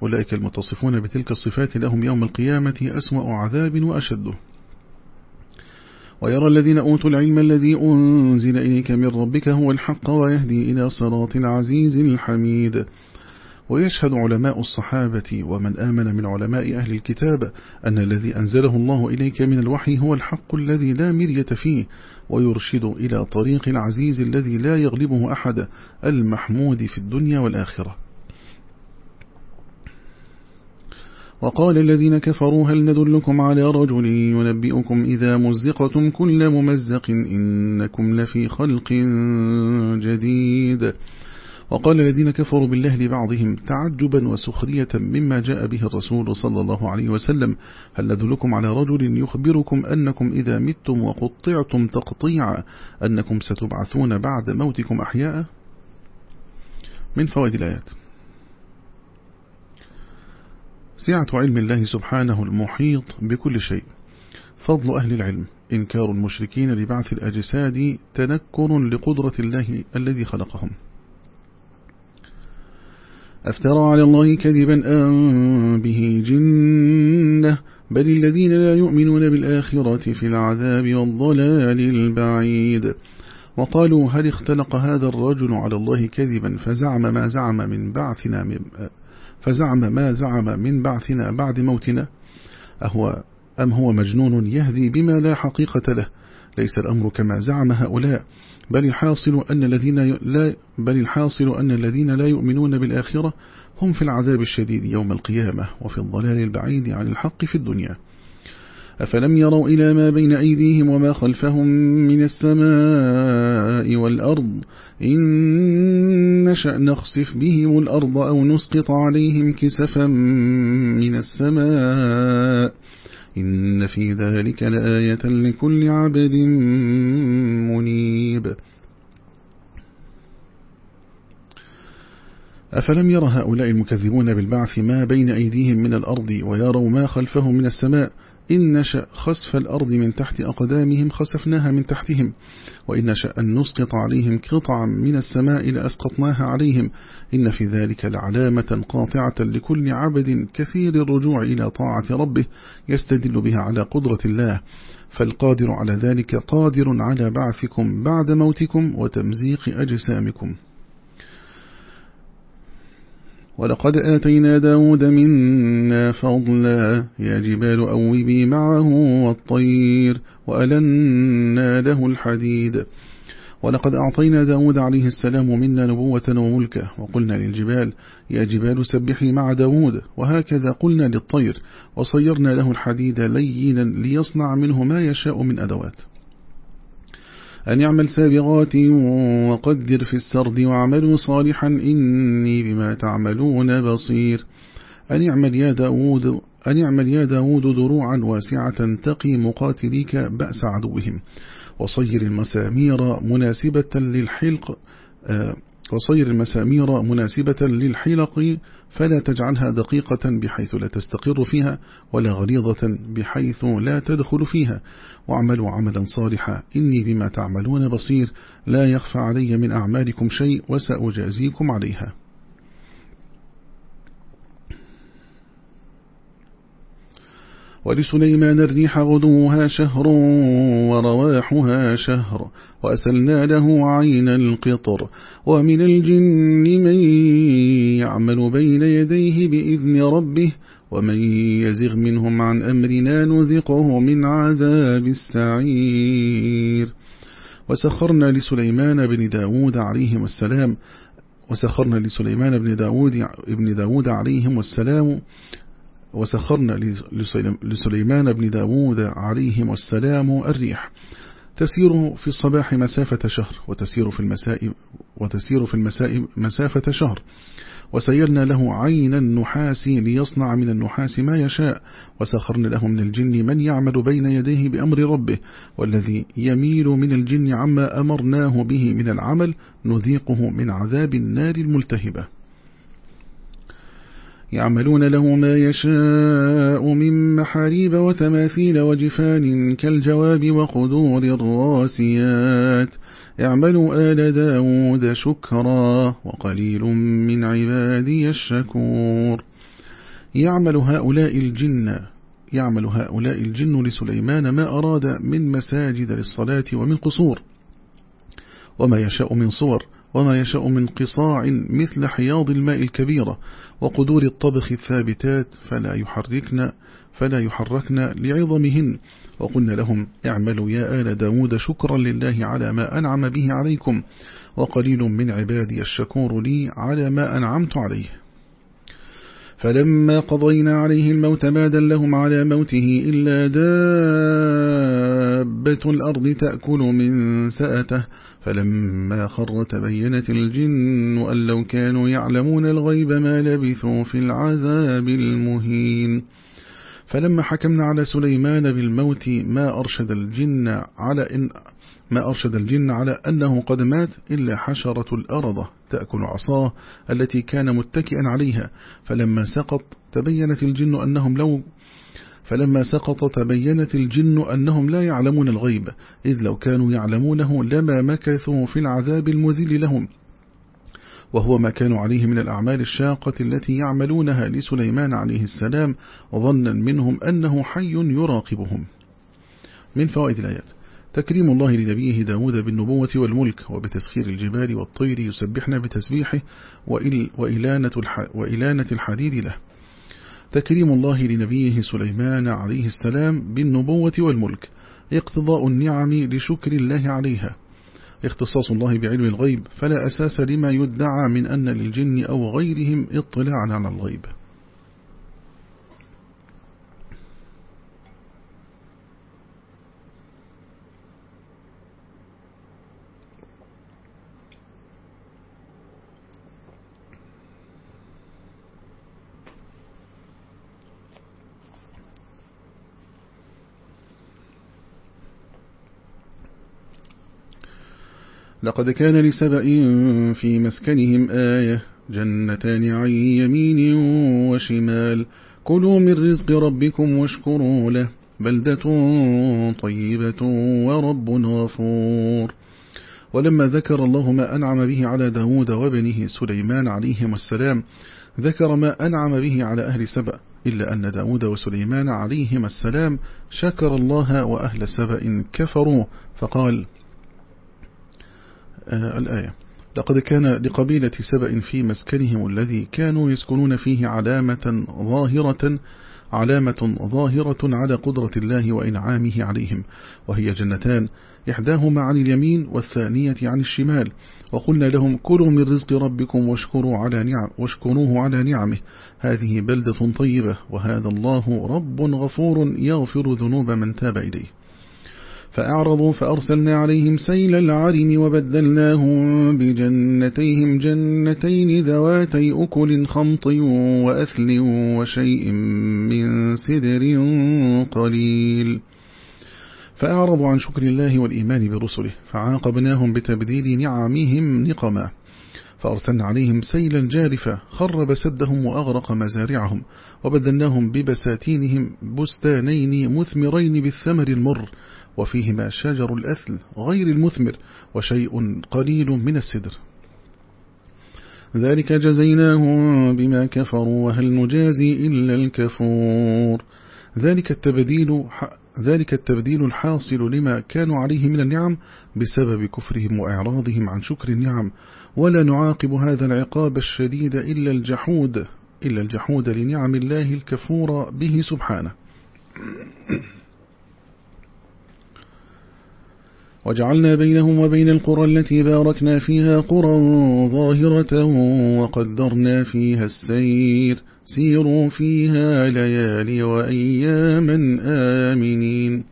S1: أولئك المتصفون بتلك الصفات لهم يوم القيامة أسوأ عذاب وأشده ويرى الذين أوتوا العلم الذي أنزل إليك من ربك هو الحق ويهدي إلى صراط العزيز الحميد ويشهد علماء الصحابة ومن آمن من علماء أهل الكتاب أن الذي أنزله الله إليك من الوحي هو الحق الذي لا مرية فيه ويرشد إلى طريق العزيز الذي لا يغلبه أحد المحمود في الدنيا والآخرة وقال الذين كفروا هل ندلكم على رجل ينبئكم إذا مزقتم كل ممزق إنكم لفي خلق جديد وقال الذين كفروا بالله لبعضهم تعجبا وسخرية مما جاء به الرسول صلى الله عليه وسلم هل ندلكم على رجل يخبركم أنكم إذا متم وقطعتم تقطيعا أنكم ستبعثون بعد موتكم أحياء من فوائد الآيات سعة علم الله سبحانه المحيط بكل شيء فضل أهل العلم إنكار المشركين لبعث الأجساد تنكر لقدرة الله الذي خلقهم أفترى على الله كذبا أم به جنة بل الذين لا يؤمنون بالآخرة في العذاب والضلال البعيد وقالوا هل اختلق هذا الرجل على الله كذبا فزعم ما زعم من بعثنا من فزعم ما زعم من بعثنا بعد موتنا أهو أم هو مجنون يهذي بما لا حقيقة له ليس الأمر كما زعم هؤلاء بل الحاصل أن الذين لا بل الحاصل أن الذين لا يؤمنون بالآخرة هم في العذاب الشديد يوم القيامة وفي الضلال البعيد عن الحق في الدنيا أفلم يروا إلى ما بين أيديهم وما خلفهم من السماء والأرض إن نشأ نخسف بهم الأرض أو نسقط عليهم كسفا من السماء إن في ذلك لآية لكل عبد منيب أفلم ير هؤلاء المكذبون بالبعث ما بين أيديهم من الأرض ويروا ما خلفهم من السماء إن نشأ خسف الأرض من تحت أقدامهم خسفناها من تحتهم وإن نشأ أن نسقط عليهم قطعا من السماء لأسقطناها عليهم إن في ذلك لعلامة قاطعة لكل عبد كثير الرجوع إلى طاعة ربه يستدل بها على قدرة الله فالقادر على ذلك قادر على بعثكم بعد موتكم وتمزيق أجسامكم ولقد آتينا داود منا فضلا يا جبال أوبي معه والطير وألنا له الحديد ولقد أعطينا داود عليه السلام منا نبوة وملكة وقلنا للجبال يا جبال سبحي مع داود وهكذا قلنا للطير وصيرنا له الحديد لينا ليصنع منه ما يشاء من أدوات أن يعمل سابغات وقدر في السرد وعملوا صالحا إني بما تعملون بصير أن يعمل يا داود أن يعمل يا داود دروعا واسعة تقي مقاتليك بأس عدوهم وصير المسامير مناسبة للحلق آه، وصير المسامير مناسبة للحلق فلا تجعلها دقيقة بحيث لا تستقر فيها ولا غليظة بحيث لا تدخل فيها واعملوا عملا صالحا إني بما تعملون بصير لا يخفى علي من أعمالكم شيء وسأجازيكم عليها ولسليمان الريح غدوها شهر ورواحها شهر وأسلنا له عين القطر ومن الجن من يعمل بين يديه بإذن ربه ومن يزغ منهم عن أمرنا نذقه من عذاب السعير وسخرنا لسليمان بن داود عليهم السلام وسخرنا لسليمان بن داود, ابن داود عليهم السلام وسخرنا لسليمان بن داود عليهم السلام الريح تسير في الصباح مسافة شهر وتسير في المساء وتسير في المساء مسافة شهر وسيرنا له عين النحاس ليصنع من النحاس ما يشاء وسخرنا له من الجن من يعمل بين يديه بأمر ربه والذي يميل من الجن عما أمرناه به من العمل نذيقه من عذاب النار الملتهبة يعملون له ما يشاء من محاريب وتماثيل وجفان كالجواب وقدور الراسيات اعملوا آل داود شكرا وقليل من عبادي الشكور يعمل هؤلاء الجن يعمل هؤلاء الجن لسليمان ما أراد من مساجد للصلاة ومن قصور وما يشاء من صور وما يشاء من قصاع مثل حياض الماء الكبيرة وقدور الطبخ الثابتات فلا يحركن فلا يحركنا لعظمهن وقلنا لهم اعملوا يا آل داود شكرا لله على ما أنعم به عليكم وقليل من عبادي الشكور لي على ما أنعمت عليه فلما قضينا عليه الموت ما لهم على موته إلا دابة الأرض تأكل من سأته فلما خر تبينت الجن أن لو كانوا يعلمون الغيب ما لبثوا في العذاب المهين فلما حكمنا على سليمان بالموت ما أرشد الجن على إن ما أرشد الجن على أنه قد مات إلا حشرة الأرض تأكل عصاه التي كان متكئا عليها فلما سقط تبينت الجن أنهم لو فلما سقط تبينت الجن أنهم لا يعلمون الغيب إذ لو كانوا يعلمونه لما مكثوا في العذاب المذل لهم وهو ما كانوا عليه من الأعمال الشاقة التي يعملونها لسليمان عليه السلام ظنا منهم أنه حي يراقبهم من فوائد الآيات تكريم الله لنبيه داود بالنبوة والملك وبتسخير الجبال والطير يسبحنا بتسبيحه وإلانة, وإلانة الحديد له تكريم الله لنبيه سليمان عليه السلام بالنبوة والملك اقتضاء النعم لشكر الله عليها اختصاص الله بعلم الغيب فلا أساس لما يدعى من أن للجن أو غيرهم اطلاعا على الغيب لقد كان لسبأ في مسكنهم آية جنتان عن يمين وشمال كلوا من رزق ربكم واشكروا له بلدة طيبة ورب غفور ولما ذكر الله ما أنعم به على داود وابنه سليمان عليهم السلام ذكر ما أنعم به على أهل سبأ إلا أن داود وسليمان عليهم السلام شكر الله وأهل سبأ كفروا فقال آه، الآية لقد كان لقبيلة سبأ في مسكنهم الذي كانوا يسكنون فيه علامة ظاهرة علامة ظاهرة على قدرة الله وإنعامه عليهم وهي جنتان إحداهما عن اليمين والثانية عن الشمال وقلنا لهم كلوا من رزق ربكم واشكروا على نعم واشكروه على نعمه هذه بلدة طيبة وهذا الله رب غفور يغفر ذنوب من تاب إليه فأعرضوا فأرسلنا عليهم سيل العرم وبدلناهم بجنتيهم جنتين ذواتي أكل خمط وأثل وشيء من سدر قليل فأعرضوا عن شكر الله والإيمان برسله فعاقبناهم بتبديل نعمهم نقما فأرسلنا عليهم سيلا جارفة خرب سدهم وأغرق مزارعهم وبدلناهم ببساتينهم بستانين مثمرين بالثمر المر وفيهما شجر الأثل غير المثمر وشيء قليل من السدر ذلك جزيناهم بما كفروا وهل نجازي إلا الكفور ذلك التبديل ذلك التبديل الحاصل لما كانوا عليه من النعم بسبب كفرهم وإعراضهم عن شكر النعم ولا نعاقب هذا العقاب الشديد إلا الجحود إلا الجحود لنعم الله الكفور به سبحانه وجعلنا بينهم وبين القرى التي باركنا فيها قرى ظاهرة وقدرنا فيها السير سيروا فيها ليالي وأياما آمنين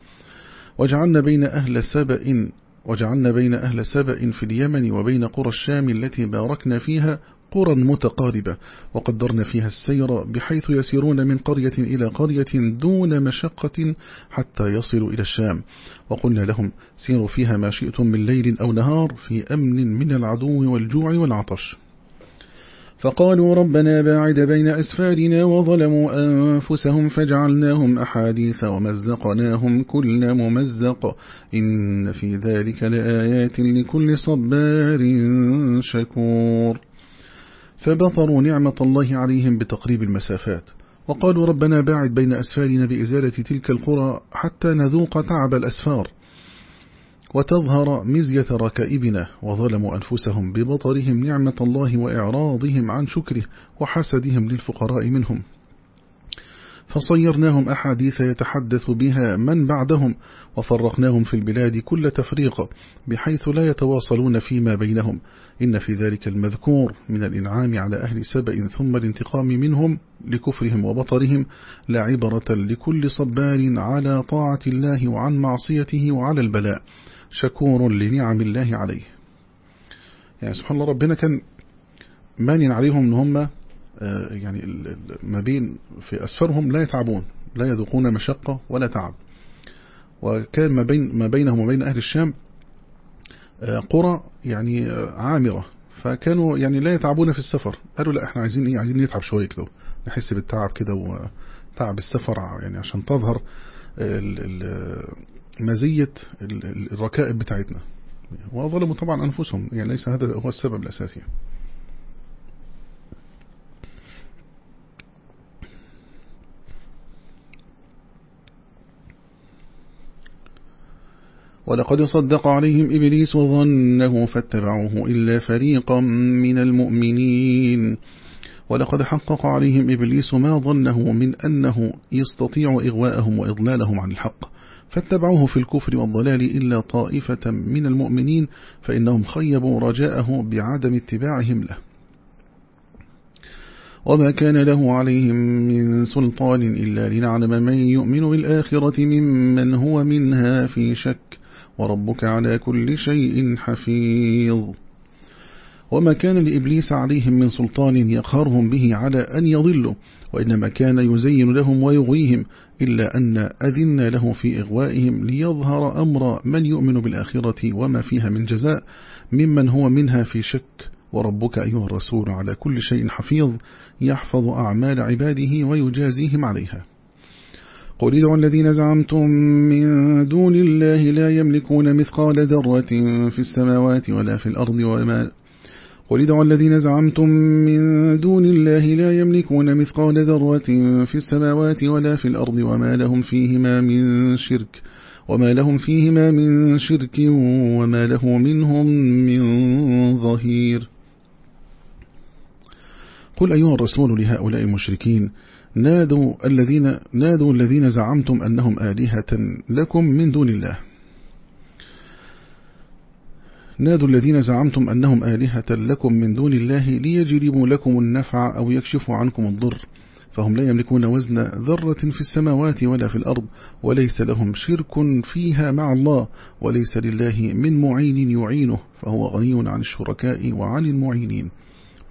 S1: وجعلنا بين أهل سبأ وجعلنا بين أهل سبأ في اليمن وبين قرى الشام التي باركنا فيها قرى متقاربة وقدرنا فيها السير بحيث يسيرون من قرية إلى قرية دون مشقة حتى يصلوا إلى الشام وقلنا لهم سيروا فيها ما شئتم من ليل أو نهار في أمن من العدو والجوع والعطش فقالوا ربنا باعد بين أسفارنا وظلموا أنفسهم فجعلناهم أحاديث ومزقناهم كل ممزق إن في ذلك لآيات لكل صبار شكور فبطروا نعمة الله عليهم بتقريب المسافات وقالوا ربنا باعد بين أسفارنا بإزالة تلك القرى حتى نذوق تعب الأسفار وتظهر مزية ركائبنا وظلموا أنفسهم ببطرهم نعمة الله وإعراضهم عن شكره وحسدهم للفقراء منهم فصيرناهم أحاديث يتحدث بها من بعدهم وفرقناهم في البلاد كل تفريق بحيث لا يتواصلون فيما بينهم إن في ذلك المذكور من الإنعام على أهل سبأ ثم الانتقام منهم لكفرهم وبطرهم لا عبرة لكل صبار على طاعة الله وعن معصيته وعلى البلاء شكور لنعم الله عليه يعني سبحان الله ربنا كان مانع عليهم ان هم آه، يعني ما بين في أسفرهم لا يتعبون لا يذوقون مشقة ولا تعب وكان ما, بين ما بينهم وبين أهل الشام آه، قرى يعني آه، عامرة فكانوا يعني لا يتعبون في السفر قالوا لا احنا عايزين ايه عايزين نتعب شوية كده نحس بالتعب كده وتعب السفر يعني عشان تظهر مزية الركائب بتاعتنا وظلموا طبعا أنفسهم يعني ليس هذا هو السبب الأساسي ولقد صدق عليهم إبليس وظنه فاتبعوه إلا فريقا من المؤمنين ولقد حقق عليهم إبليس ما ظنه من أنه يستطيع إغواءهم وإضلالهم عن الحق فاتبعوه في الكفر والضلال إلا طائفة من المؤمنين فإنهم خيبوا رجاءه بعدم اتباعهم له وما كان له عليهم من سلطان إلا لنعلم من يؤمن بالآخرة ممن هو منها في شك وربك على كل شيء حفيظ وما كان لإبليس عليهم من سلطان يقهرهم به على أن يضلوا وإنما كان يزين لهم ويغويهم إلا أن أذن له في إغوائهم ليظهر أمر من يؤمن بالآخرة وما فيها من جزاء ممن هو منها في شك وربك أيها الرسول على كل شيء حفيظ يحفظ أعمال عباده ويجازيهم عليها قل ادعوا الذين زعمتم من دون الله لا يملكون مثقال ذرة في السماوات ولا في الأرض وما قل ادعوا الذين زعمتم من دون الله لا يملكون مثقال ذرة في السماوات ولا في الأرض وما لهم فيهما من شرك وما لهم فيهما من شرك وما له منهم من ظهير قل أيها الرسول لهؤلاء المشركين نادوا الذين, نادوا الذين زعمتم أنهم آلهة لكم من دون الله نادوا الذين زعمتم أنهم آلهة لكم من دون الله ليجلبوا لكم النفع أو يكشفوا عنكم الضر فهم لا يملكون وزن ذرة في السماوات ولا في الأرض وليس لهم شرك فيها مع الله وليس لله من معين يعينه فهو غني عن الشركاء وعن المعينين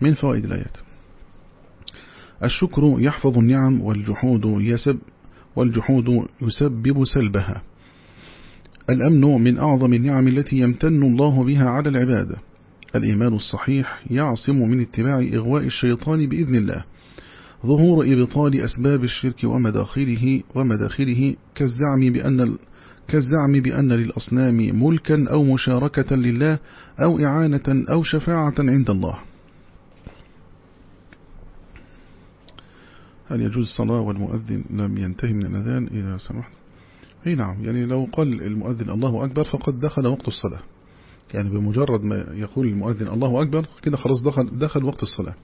S1: من فوائد الآيات الشكر يحفظ النعم والجحود يسب والجحود يسبب سلبها الأمن من أعظم النعم التي يمتن الله بها على العباد الإيمان الصحيح يعصم من اتباع إغواء الشيطان بإذن الله ظهور إبطال أسباب الشرك ومداخله ومداخله كالزعم بأن كالزعم بأن للأصنام ملكا أو مشاركة لله أو إعانة أو شفاعة عند الله هل يجوز الصلاة والمؤذن لم ينتهي من الأذان إذا سمحت أي نعم يعني لو قال المؤذن الله أكبر فقد دخل وقت الصلاة يعني بمجرد ما يقول المؤذن الله أكبر كده خلاص دخل, دخل وقت الصلاة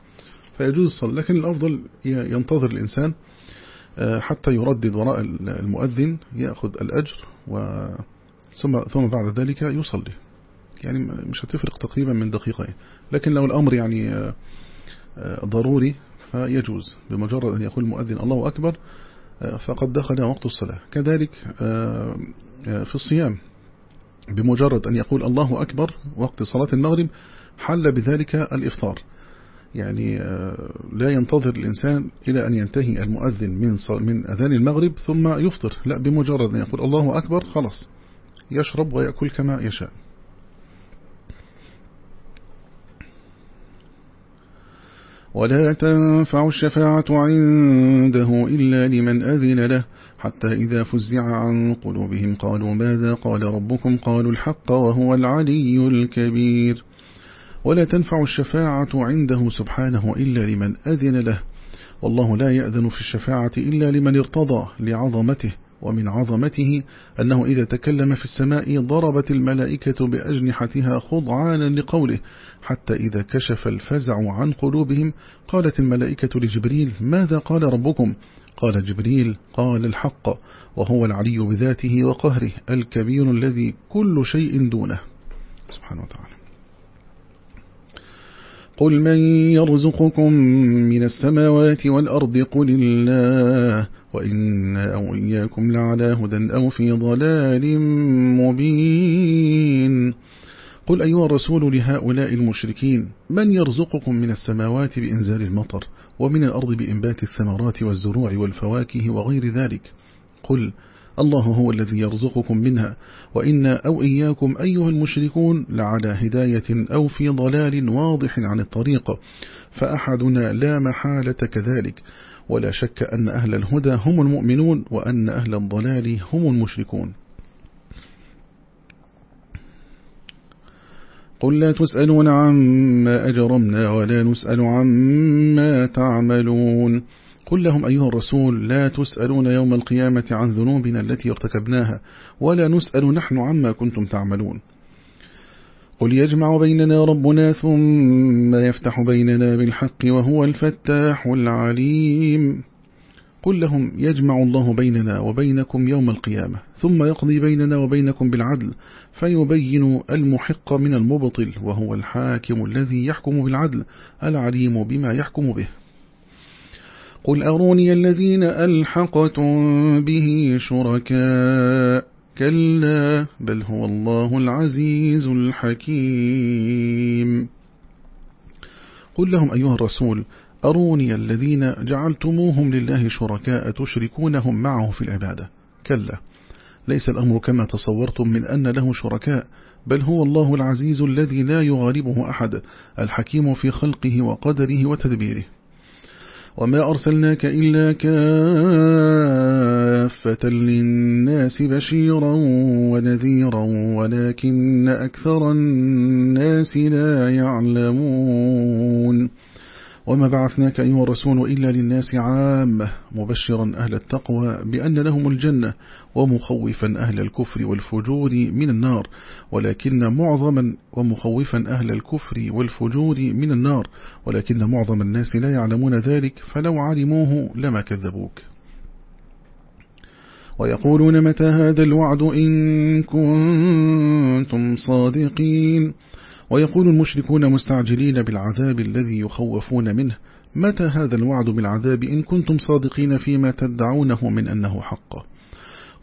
S1: فيجوز الصلاة لكن الأفضل ينتظر الإنسان آه، حتى يردد وراء المؤذن يأخذ الأجر و ثم ثم بعد ذلك يصلي يعني مش هتفرق تقريبا من دقيقتين لكن لو الأمر يعني آه، آه، ضروري فيجوز بمجرد أن يقول المؤذن الله أكبر آه، فقد دخل وقت الصلاة كذلك آه، آه، في الصيام بمجرد أن يقول الله أكبر وقت صلاة المغرب حل بذلك الإفطار يعني لا ينتظر الإنسان إلى أن ينتهي المؤذن من من أذان المغرب ثم يفطر لا بمجرد أن يقول الله أكبر خلاص يشرب ويأكل كما يشاء ولا تنفع الشفاعة عنده إلا لمن أذن له حتى إذا فزع عن قلوبهم قالوا ماذا قال ربكم قالوا الحق وهو العلي الكبير ولا تنفع الشفاعة عنده سبحانه إلا لمن أذن له والله لا يأذن في الشفاعة إلا لمن ارتضى لعظمته ومن عظمته أنه إذا تكلم في السماء ضربت الملائكة بأجنحتها خضعانا لقوله حتى إذا كشف الفزع عن قلوبهم قالت الملائكة لجبريل ماذا قال ربكم قال جبريل قال الحق وهو العلي بذاته وقهره الكبير الذي كل شيء دونه سبحانه وتعالى قل من يرزقكم من السماوات والأرض قل الله وإنا أو إياكم لعلى هدى أو في ضلال مبين قل أيها الرسول لهؤلاء المشركين من يرزقكم من السماوات بإنزال المطر ومن الأرض بإنبات الثمرات والزروع والفواكه وغير ذلك قل الله هو الذي يرزقكم منها وإنا أو إياكم أيها المشركون لعلى هداية أو في ضلال واضح عن الطريق فأحدنا لا محالة كذلك ولا شك أن أهل الهدى هم المؤمنون وأن أهل الضلال هم المشركون قل لا تسألون عما أجرمنا ولا نسأل عما تعملون قل لهم أيها الرسول لا تسألون يوم القيامة عن ذنوبنا التي ارتكبناها ولا نسأل نحن عما كنتم تعملون قل يجمع بيننا ربنا ثم يفتح بيننا بالحق وهو الفتاح العليم قل لهم يجمع الله بيننا وبينكم يوم القيامة ثم يقضي بيننا وبينكم بالعدل فيبين المحق من المبطل وهو الحاكم الذي يحكم بالعدل العليم بما يحكم به قل أروني الذين ألحقتم به شركاء كلا بل هو الله العزيز الحكيم قل لهم أيها الرسول أروني الذين جعلتموهم لله شركاء تشركونهم معه في العبادة كلا ليس الأمر كما تصورتم من أن له شركاء بل هو الله العزيز الذي لا يغالبه أحد الحكيم في خلقه وقدره وتدبيره وما أرسلناك إلا كافة للناس بشيرا ونذيرا ولكن أكثر الناس لا يعلمون وما بعثناك أيها الرسول إلا للناس عامة مبشرا أهل التقوى بأن لهم الجنة ومخوفا أهل الكفر والفجور من النار ولكن معظما ومخوفا أهل الكفر والفجور من النار ولكن معظم الناس لا يعلمون ذلك فلو علموه لما كذبوك ويقولون متى هذا الوعد إن كنتم صادقين ويقول المشركون مستعجلين بالعذاب الذي يخوفون منه متى هذا الوعد بالعذاب إن كنتم صادقين فيما تدعونه من أنه حق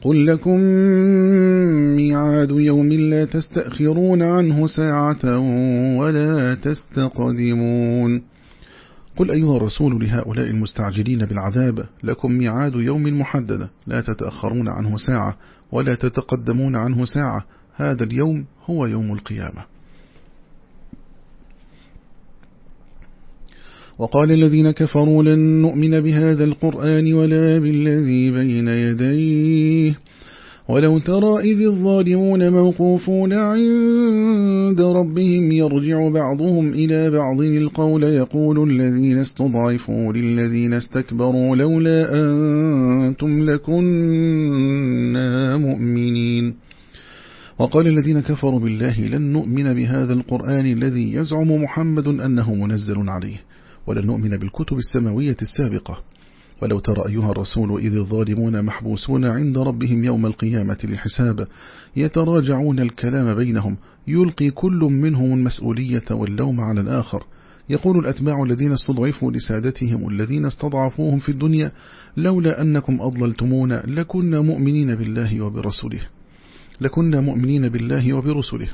S1: قل لكم ميعاد يوم لا تستأخرون عنه ساعة ولا تستقدمون قل أيها الرسول لهؤلاء المستعجلين بالعذاب لكم ميعاد يوم محدد لا تتأخرون عنه ساعة ولا تتقدمون عنه ساعة هذا اليوم هو يوم القيامة وقال الذين كفروا لن نؤمن بهذا القرآن ولا بالذي بين يديه ولو ترى إذ الظالمون موقوفون عند ربهم يرجع بعضهم إلى بعض القول يقول الذين استضعفوا للذين استكبروا لولا أنتم لكنا مؤمنين وقال الذين كفروا بالله لن نؤمن بهذا القرآن الذي يزعم محمد أنه منزل عليه ولن نؤمن بالكتب السماوية السابقة ولو ترى أيها الرسول إذ الظالمون محبوسون عند ربهم يوم القيامة للحساب يتراجعون الكلام بينهم يلقي كل منهم المسؤولية واللوم على الآخر يقول الأتباع الذين استضعفوا لسادتهم الذين استضعفوهم في الدنيا لولا أنكم أضللتمونا لكنا مؤمنين بالله وبرسوله لكنا مؤمنين بالله وبرسله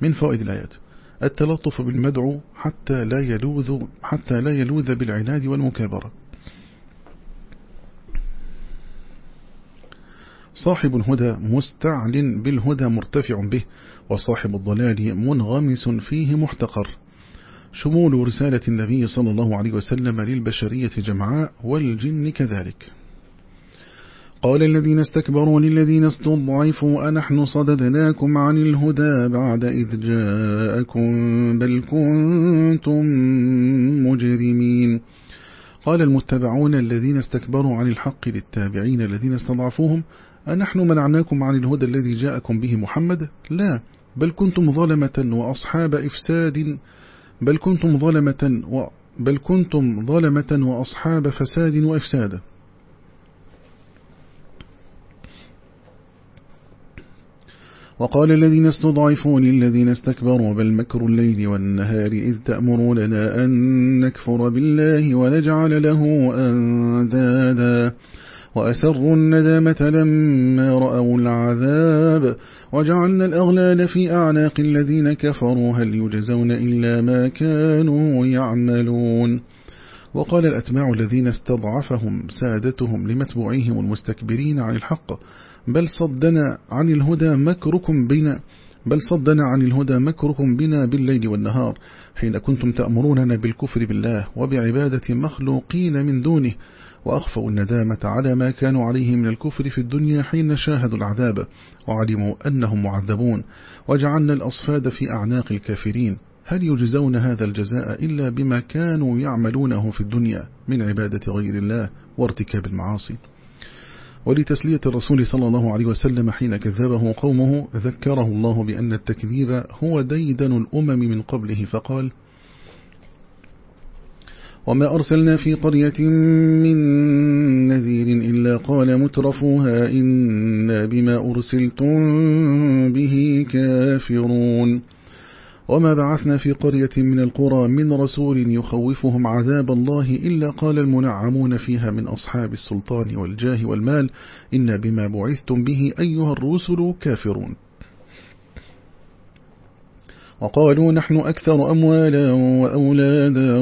S1: من فوائد الآيات التلطف بالمدعو حتى لا يلوذ حتى لا يلوذ بالعناد والمكابرة صاحب الهدى مستعل بالهدى مرتفع به وصاحب الضلال منغمس فيه محتقر شمول رسالة النبي صلى الله عليه وسلم للبشرية جمعاء والجن كذلك قال الذين استكبروا للذين استضعفوا أنحن صددناكم عن الهدى بعد إذ جاءكم بل كنتم مجرمين قال المتبعون الذين استكبروا عن الحق للتابعين الذين استضعفوهم أنحن منعناكم عن الهدى الذي جاءكم به محمد لا بل كنتم ظلمة وأصحاب إفساد بل كنتم ظلمة و بل كنتم ظلمة وأصحاب فساد وإفساد وقال الذين استضعفوا للذين استكبروا بل مكر الليل والنهار إذ لنا أن نكفر بالله ونجعل له أندادا وأسروا الندامة لما رأوا العذاب وجعلنا الأغلال في أعناق الذين كفروا هل يجزون إلا ما كانوا يعملون وقال الأتباع الذين استضعفهم سادتهم لمتبوعيهم المستكبرين عن الحق بل صدنا عن الهدى مكركم بنا بل صدنا عن الهدى مكركم بنا بالليل والنهار حين كنتم تأمروننا بالكفر بالله وبعبادة مخلوقين من دونه وأخفوا الندامة على ما كانوا عليه من الكفر في الدنيا حين شاهدوا العذاب وعلموا أنهم معذبون وجعلنا الأصفاد في أعناق الكافرين هل يجزون هذا الجزاء إلا بما كانوا يعملونه في الدنيا من عبادة غير الله وارتكاب المعاصي ولتسلية الرسول صلى الله عليه وسلم حين كذبه قومه ذكره الله بأن التكذيب هو ديدن الأمم من قبله فقال وما أرسلنا في قرية من نذير إلا قال مترفوها إنا بما أرسلتم به كافرون وما بعثنا في قرية من القرى من رسول يخوفهم عذاب الله إلا قال المنعمون فيها من أصحاب السلطان والجاه والمال إن بما بعثتم به أيها الرسل كافرون وقالوا نحن أكثر أموالا وأولادا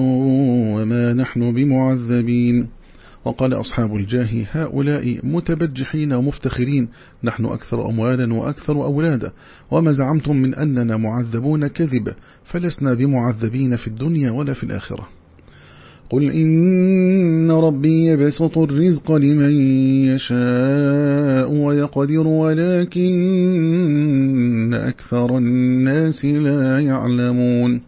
S1: وما نحن بمعذبين وقال أصحاب الجاه هؤلاء متبجحين ومفتخرين نحن أكثر أموالا وأكثر أولادا وما زعمتم من أننا معذبون كذب فلسنا بمعذبين في الدنيا ولا في الآخرة قل إن ربي يبسط الرزق لمن يشاء ويقدر ولكن أكثر الناس لا يعلمون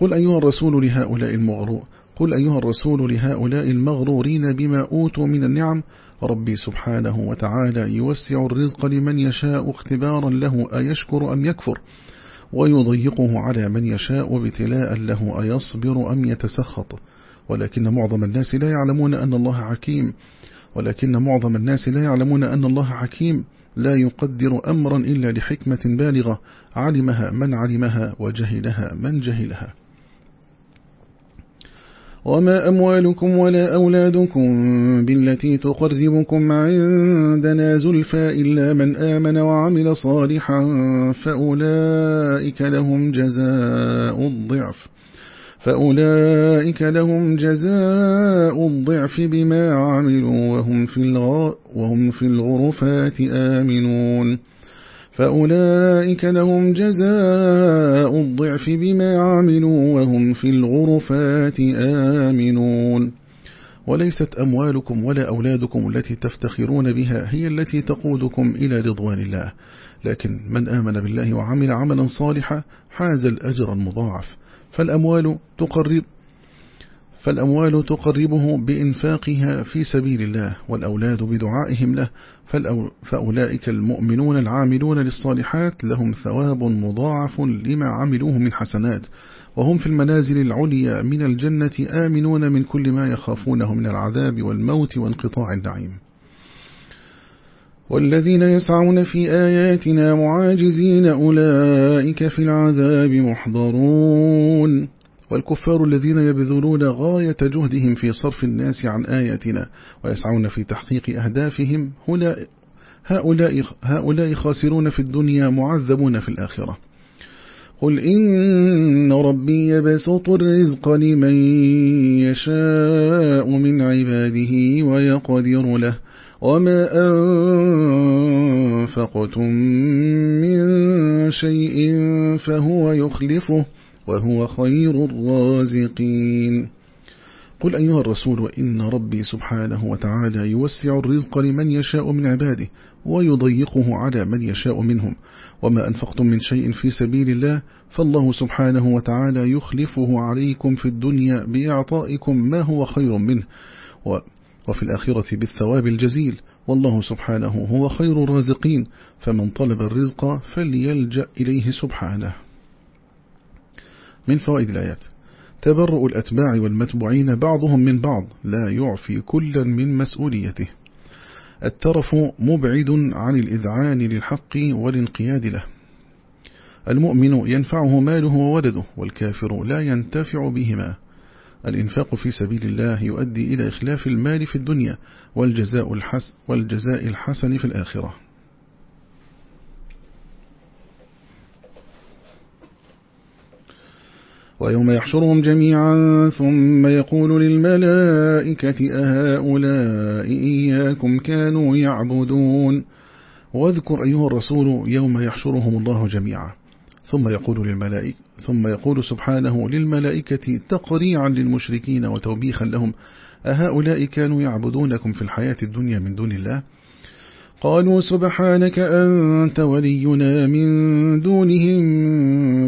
S1: قل أيها الرسول لهؤلاء المغروء قل أيها الرسول لهؤلاء المغرورين بما أوتوا من النعم ربي سبحانه وتعالى يوسع الرزق لمن يشاء اختبارا له أيشكر أم يكفر ويضيقه على من يشاء ابتلاء له أيصبر أم يتسخط ولكن معظم الناس لا يعلمون أن الله حكيم ولكن معظم الناس لا يعلمون أن الله حكيم لا يقدر أمرا إلا لحكمة بالغة علمها من علمها وجهلها من جهلها وما أموالكم ولا أولادكم بالتي تقربكم عندنا زلفى إلا من آمن وعمل صالحا فأولئك لهم جزاء الضعف فأولئك لهم جزاء الضعف بما عملوا وهم في, وهم في الغرفات آمنون فأولئك لهم جزاء الضعف بما عملوا وهم في الغرفات آمنون وليست أموالكم ولا أولادكم التي تفتخرون بها هي التي تقودكم إلى رضوان الله لكن من آمن بالله وعمل عملا صالحا حاز الأجر المضاعف فالأموال تقرب فالأموال تقربه بإنفاقها في سبيل الله والأولاد بدعائهم له فأولئك المؤمنون العاملون للصالحات لهم ثواب مضاعف لما عملوه من حسنات وهم في المنازل العليا من الجنة آمنون من كل ما يخافونه من العذاب والموت وانقطاع النعيم والذين يسعون في آياتنا معاجزين أولئك في العذاب محضرون والكفار الذين يبذلون غاية جهدهم في صرف الناس عن آياتنا ويسعون في تحقيق أهدافهم هؤلاء, هؤلاء خاسرون في الدنيا معذبون في الآخرة قل إن ربي يبسط الرزق لمن يشاء من عباده ويقدر له وما أنفقتم من شيء فهو يخلفه وهو خير الرازقين قل أيها الرسول وإن ربي سبحانه وتعالى يوسع الرزق لمن يشاء من عباده ويضيقه على من يشاء منهم وما أنفقتم من شيء في سبيل الله فالله سبحانه وتعالى يخلفه عليكم في الدنيا بإعطائكم ما هو خير منه وفي الآخرة بالثواب الجزيل والله سبحانه هو خير الرازقين فمن طلب الرزق فليلجأ إليه سبحانه من فوائد الآيات تبرؤ الأتباع والمتبوعين بعضهم من بعض لا يعفي كلا من مسؤوليته الترف مبعد عن الإذعان للحق والانقياد له المؤمن ينفعه ماله وولده والكافر لا ينتفع بهما الإنفاق في سبيل الله يؤدي إلى إخلاف المال في الدنيا والجزاء, والجزاء الحسن في الآخرة ويوم يحشرهم جميعا ثم يقول للملائكة أهؤلاء إياكم كانوا يعبدون واذكر أيها الرسول يوم يحشرهم الله جميعا ثم يقول للملائكة ثم يقول سبحانه للملائكة تقريعا للمشركين وتوبيخا لهم أهؤلاء كانوا يعبدونكم في الحياة الدنيا من دون الله؟ قالوا سبحانك أنت ولينا من دونهم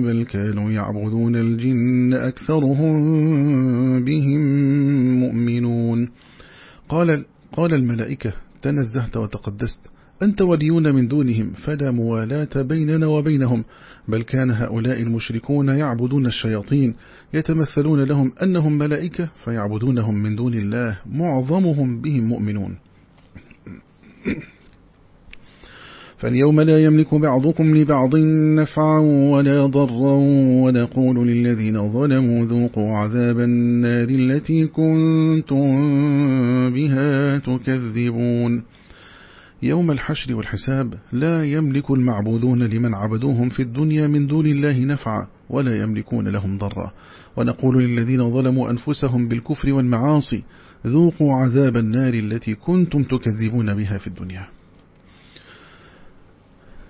S1: بل كانوا يعبدون الجن أكثرهم بهم مؤمنون قال, قال الملائكة تنزهت وتقدست أنت وليون من دونهم فلا موالاة بيننا وبينهم بل كان هؤلاء المشركون يعبدون الشياطين يتمثلون لهم أنهم ملائكة فيعبدونهم من دون الله معظمهم بهم مؤمنون فاليوم لا يملك بعضكم لبعض نفعا ولا ضرا ونقول للذين ظلموا ذوقوا عذاب النار التي كنتم بها تكذبون يوم الحشر والحساب لا يملك المعبودون لمن عبدوهم في الدنيا من دون الله نفعا ولا يملكون لهم ضرا ونقول للذين ظلموا أنفسهم بالكفر والمعاصي ذوقوا عذاب النار التي كنتم تكذبون بها في الدنيا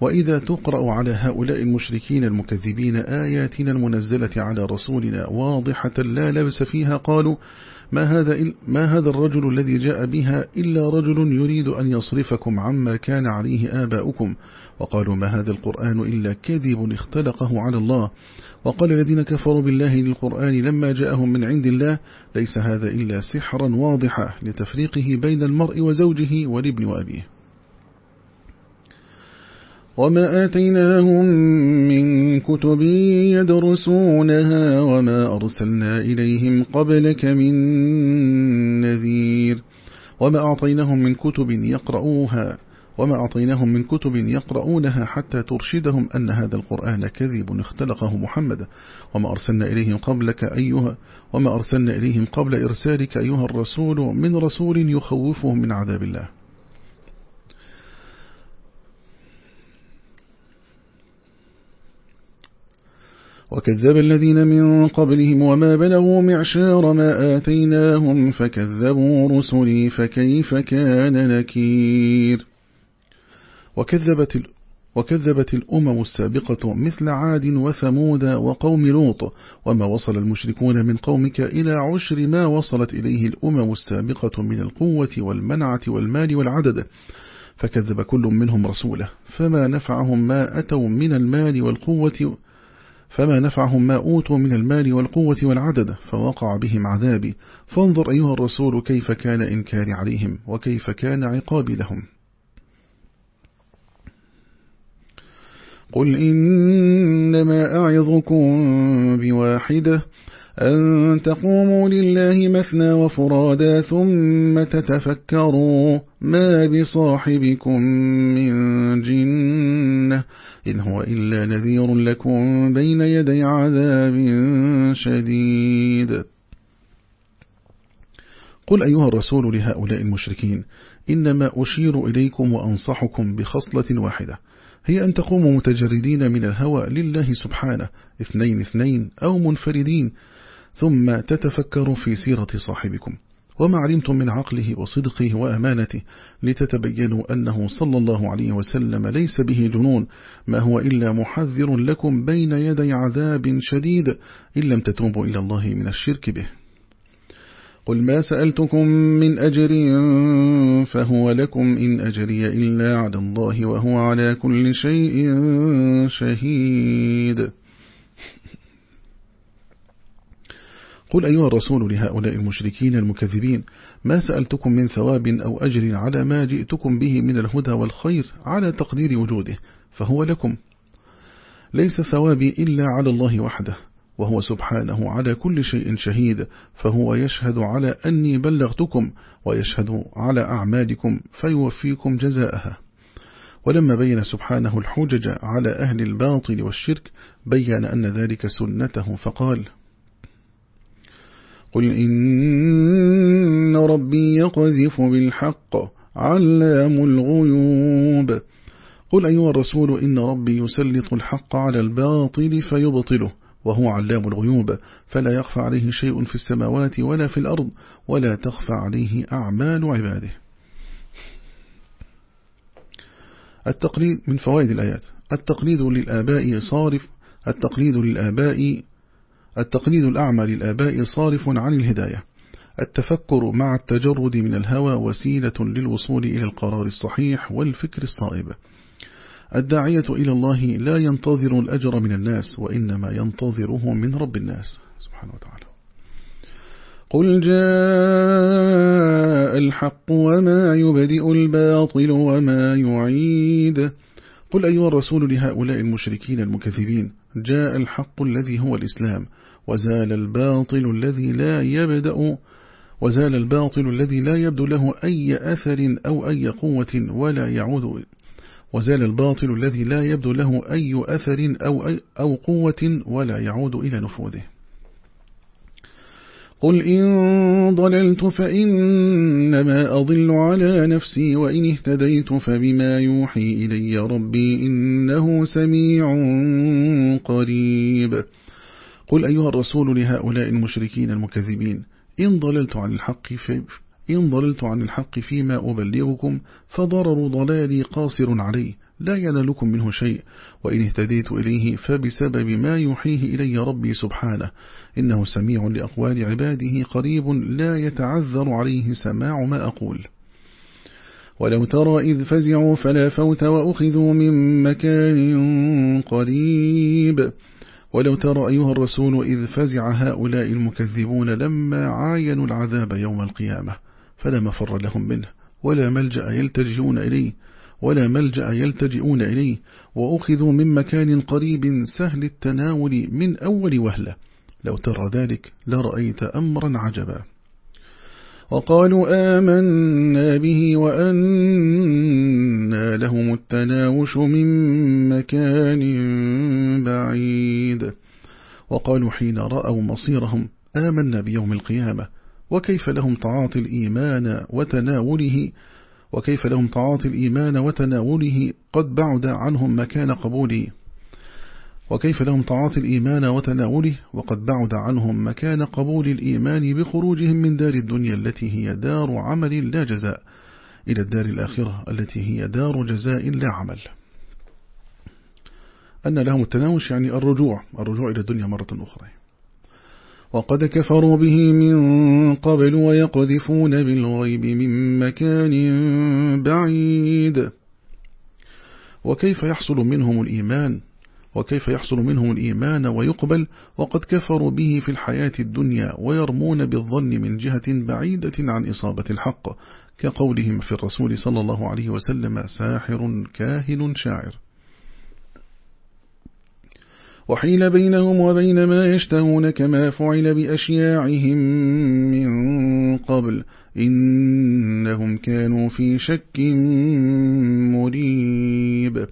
S1: وإذا تقرأ على هؤلاء المشركين المكذبين آياتنا المنزلة على رسولنا واضحة لا لبس فيها قالوا ما هذا, ما هذا الرجل الذي جاء بها إلا رجل يريد أن يصرفكم عما كان عليه آباؤكم وقالوا ما هذا القرآن إلا كذب اختلقه على الله وقال الذين كفروا بالله للقرآن لما جاءهم من عند الله ليس هذا إلا سحرا واضحا لتفريقه بين المرء وزوجه والابن وأبيه وما آتيناهم من كتب يدرسونها وما أرسلنا إليهم قبلك من نذير وما أعطيناهم من كتب يقرؤوها وما أعطيناهم من كتب يقرؤونها حتى ترشدهم أن هذا القرآن كذب اختلقه محمد وما أرسلنا إليهم قبلك أيها وما أرسلنا إليهم قبل إرسالك أيها الرسول من رسول يخوفهم من عذاب الله وكذب الذين من قبلهم وما بلغوا معشار ما آتيناهم فكذبوا رسلي فكيف كان نكير وكذبت, ال... وكذبت الأمم السابقة مثل عاد وثمود وقوم لوط وما وصل المشركون من قومك إلى عشر ما وصلت إليه الأمم السابقة من القوة والمنعة والمال والعدد فكذب كل منهم رسوله فما نفعهم ما أتوا من المال والقوة فما نفعهم ما أوتوا من المال والقوة والعدد فوقع بهم عذابي فانظر أيها الرسول كيف كان إنكاري عليهم وكيف كان عقابي لهم قل إنما أعظكم بواحدة أن تقوموا لله مثنى وفرادا ثم تتفكروا ما بصاحبكم من جنة إن هو إلا نذير لكم بين يدي عذاب شديد قل أيها الرسول لهؤلاء المشركين إنما أشير إليكم وأنصحكم بخصلة واحدة هي أن تقوموا متجردين من الهوى لله سبحانه اثنين اثنين أو منفردين ثم تتفكروا في سيرة صاحبكم وما علمتم من عقله وصدقه وأمانته لتتبينوا أنه صلى الله عليه وسلم ليس به جنون ما هو إلا محذر لكم بين يدي عذاب شديد إن لم تتوبوا إلى الله من الشرك به قل ما سألتكم من أجر فهو لكم إن أجري إلا على الله وهو على كل شيء شهيد قل أيها الرسول لهؤلاء المشركين المكذبين ما سألتكم من ثواب أو أجر على ما جئتكم به من الهدى والخير على تقدير وجوده فهو لكم ليس ثوابي إلا على الله وحده وهو سبحانه على كل شيء شهيد فهو يشهد على أني بلغتكم ويشهد على أعمالكم فيوفيكم جزاءها ولما بين سبحانه الحجج على أهل الباطل والشرك بين أن ذلك سنته فقال قل إن ربي يقذف بالحق علام الغيوب قل أيها الرسول إن ربي يسلط الحق على الباطل فيبطله وهو علام الغيوب فلا يخفى عليه شيء في السماوات ولا في الأرض ولا تخفى عليه أعمال عباده التقليد من فوائد الآيات التقليد للآباء صارف التقليد للآباء التقليد الأعمى للآباء صارف عن الهداية التفكر مع التجرد من الهوى وسيلة للوصول إلى القرار الصحيح والفكر الصائب الداعية إلى الله لا ينتظر الأجر من الناس وإنما ينتظره من رب الناس سبحانه وتعالى قل جاء الحق وما يبدئ الباطل وما يعيد قل أيها الرسول لهؤلاء المشركين المكذبين جاء الحق الذي هو الإسلام وزال الباطل الذي لا يبدأ وزال الباطل الذي لا يبدو له أي أثر أو أي قوة ولا يعود وزال الباطل الذي لا يبدو له أي أثر أو, أي أو قوة ولا يعود إلى نفوذه قل إن ضللت فإنما أضل على نفسي وإن اهتديت فبما يوحي إلي ربي إنه سميع قريب قل أيها الرسول لهؤلاء المشركين المكذبين إن ضللت عن الحق في إن ضللت عن الحق فيما أبلغكم فضرر ضلالي قاصر عليه لا ينالكم منه شيء وإن اهتديت إليه فبسبب ما يوحيه إلي ربي سبحانه إنه سميع لأقوال عباده قريب لا يتعذر عليه سماع ما أقول ولو ترى إذ فزعوا فلا فوت وأخذوا من مكان قريب ولو ترى أيها الرسول إذ فزع هؤلاء المكذبون لما عاينوا العذاب يوم القيامة فلا مفر لهم منه ولا ملجأ يلتجئون إليه ولا ملجأ يلتجئون إليه وأخذوا من مكان قريب سهل التناول من أول وهلة لو ترى ذلك لرأيت أمرا عجبا وقالوا آمنا به وأنا لهم التناوش من مكان بعيد وقالوا حين رأوا مصيرهم آمنا بيوم القيامة وكيف لهم تعاطي الإيمان وتناوله وكيف لهم تعاطي الإيمان وتناوله قد بعد عنهم مكان قبوله وكيف لهم تعاطي الإيمان وتناوله وقد بعد عنهم مكان قبول الإيمان بخروجهم من دار الدنيا التي هي دار عمل لا جزاء إلى الدار الآخرة التي هي دار جزاء لا عمل أن لهم التناوش يعني الرجوع الرجوع إلى الدنيا مرة أخرى وقد كفروا به من قبل ويقذفون بالغيب من مكان بعيد وكيف يحصل منهم الإيمان وكيف يحصل منهم الإيمان ويقبل وقد كفروا به في الحياة الدنيا ويرمون بالظن من جهة بعيدة عن إصابة الحق كقولهم في الرسول صلى الله عليه وسلم ساحر كاهن شاعر وحيل بينهم وبين ما يشتهون كما فعل بأشياعهم من قبل إنهم كانوا في شك مريب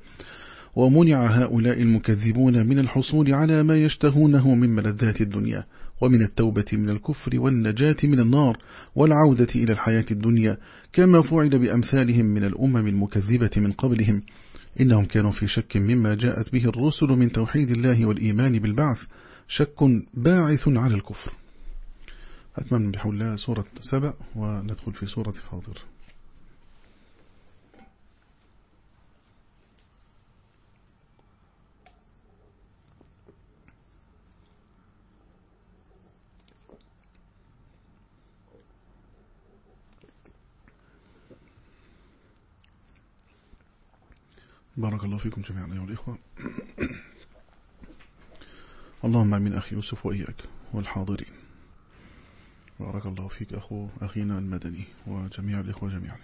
S1: ومنع هؤلاء المكذبون من الحصول على ما يشتهونه من ملذات الدنيا ومن التوبة من الكفر والنجاة من النار والعودة إلى الحياة الدنيا كما فعل بأمثالهم من الأمم المكذبة من قبلهم إنهم كانوا في شك مما جاءت به الرسل من توحيد الله والإيمان بالبعث شك باعث على الكفر أتمنى بحول الله سورة سبأ وندخل في سورة فاضر بارك الله فيكم جميعا أيها الإخوة اللهم أمين أخي يوسف وإياك والحاضرين بارك الله فيك أخو أخينا المدني وجميع الإخوة جميعا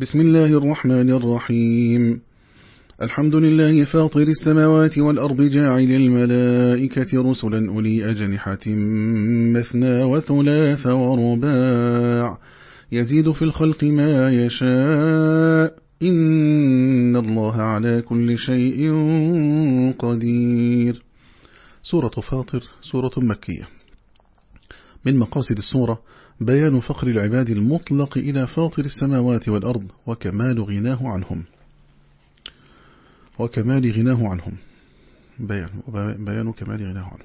S1: بسم الله الرحمن الرحيم الحمد لله فاطر السماوات والأرض جاعل الملائكة رسلا أولي أجنحة مثنى وثلاث ورباع يزيد في الخلق ما يشاء إن الله على كل شيء قدير سورة فاطر سورة مكية من مقاصد السورة بيان فقر العباد المطلق إلى فاطر السماوات والأرض وكمال غناه عنهم وكمال غناه عنهم بيان بيان كمال غناه عنهم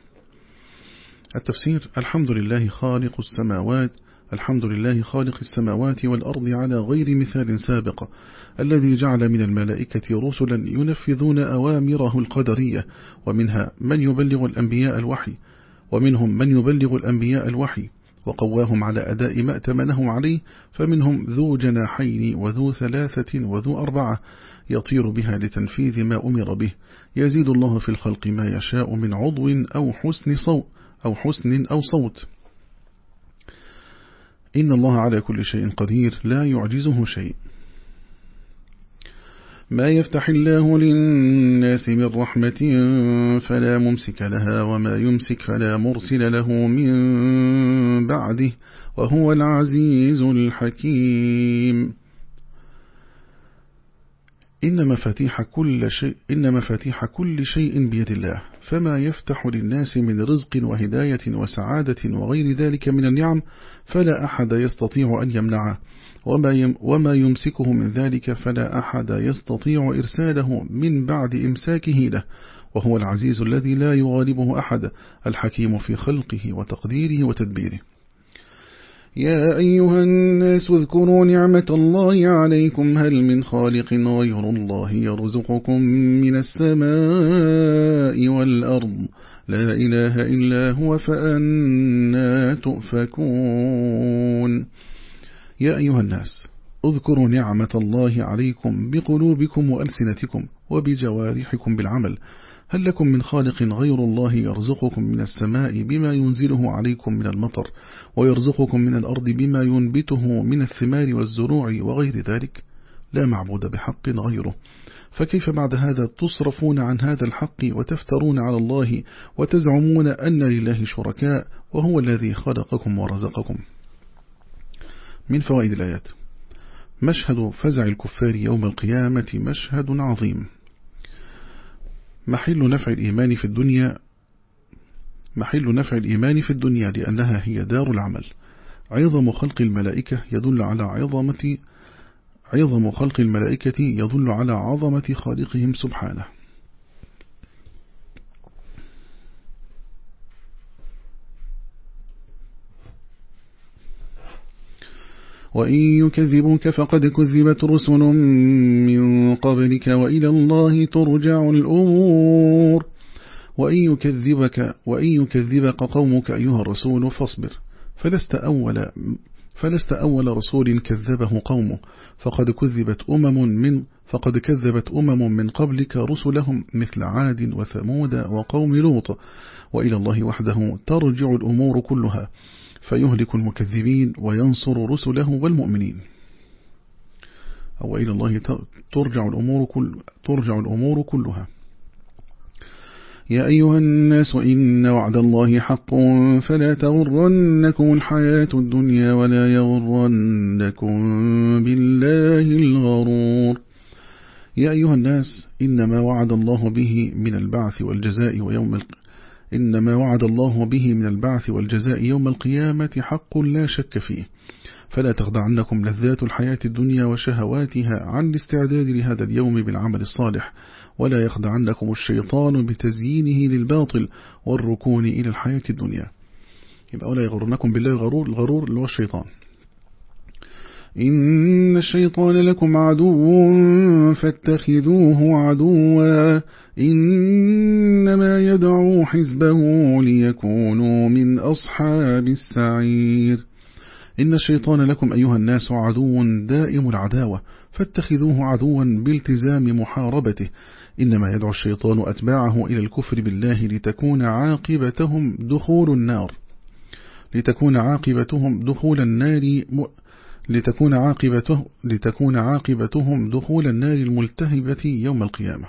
S1: التفسير الحمد لله خالق السماوات الحمد لله خالق السماوات والأرض على غير مثال سابق الذي جعل من الملائكة رسلا ينفذون أوامره القدرية ومنها من يبلغ الأنبياء الوحي ومنهم من يبلغ الأنبياء الوحي وقواهم على أداء ما أتمنه عليه فمنهم ذو جناحين وذو ثلاثة وذو أربعة يطير بها لتنفيذ ما أمر به يزيد الله في الخلق ما يشاء من عضو أو حسن صوت أو حسن أو صوت إن الله على كل شيء قدير لا يعجزه شيء ما يفتح الله للناس من رحمة فلا ممسك لها وما يمسك فلا مرسل له من بعده وهو العزيز الحكيم إن مفاتيح كل شيء إن مفاتيح كل شيء بيد الله فما يفتح للناس من رزق وهداية وسعادة وغير ذلك من النعم فلا أحد يستطيع أن يمنعه وما, وما يمسكه من ذلك فلا أحد يستطيع إرساله من بعد إمساكه له وهو العزيز الذي لا يغالبه أحد الحكيم في خلقه وتقديره وتدبيره يا أيها الناس اذكروا نعمة الله عليكم هل من خالق غير الله يرزقكم من السماء والأرض لا إله إلا هو فأنا تؤفكون يا أيها الناس اذكروا نعمة الله عليكم بقلوبكم وألسنتكم وبجوارحكم بالعمل هل لكم من خالق غير الله يرزقكم من السماء بما ينزله عليكم من المطر ويرزقكم من الأرض بما ينبته من الثمار والزروع وغير ذلك لا معبود بحق غيره فكيف بعد هذا تصرفون عن هذا الحق وتفترون على الله وتزعمون أن لله شركاء وهو الذي خلقكم ورزقكم من فوائد الآيات مشهد فزع الكفار يوم القيامة مشهد عظيم محل نفع الإيمان في الدنيا محل نفع الإيمان في الدنيا لأنها هي دار العمل عظم خلق الملائكة يدل على عظمة عظم خلق الملائكة يدل على عظمة خالقهم سبحانه وإن يكذبك فقد كذبت رسل من قبلك وإلى الله ترجع الأمور وإن يكذبك وإن يكذبك قومك أيها الرسول فاصبر فلست أول فلست أول رسول كذبه قومه فقد كذبت أمم من فقد كذبت أمم من قبلك رسلهم مثل عاد وثمود وقوم لوط وإلى الله وحده ترجع الأمور كلها فيهلك المكذبين وينصر رسله والمؤمنين أو إلى الله ترجع الأمور, كل ترجع الأمور كلها يا أيها الناس إن وعد الله حق فلا تغرنكم الحياة الدنيا ولا يغرنكم بالله الغرور يا أيها الناس إنما وعد الله به من البعث والجزاء ويوم, القيامة إن ما وعد الله به من البعث والجزاء يوم القيامة حق لا شك فيه فلا تخضعنكم لذات الحياة الدنيا وشهواتها عن الاستعداد لهذا اليوم بالعمل الصالح ولا يخدعنكم الشيطان بتزيينه للباطل والركون إلى الحياة الدنيا يبقى ولا يغرنكم بالله الغرور الغرور اللي هو الشيطان إن الشيطان لكم عدو فاتخذوه عدوا إنما يدعو حزبه ليكونوا من أصحاب السعير إن الشيطان لكم أيها الناس عدو دائم العداوة فاتخذوه عدوا بالتزام محاربته إنما يدعو الشيطان أتباعه إلى الكفر بالله لتكون عاقبتهم دخول النار لتكون عاقبتهم دخول النار مؤمنة لتكون عاقبته لتكون عاقبتهم دخول النار الملتهبة يوم القيامة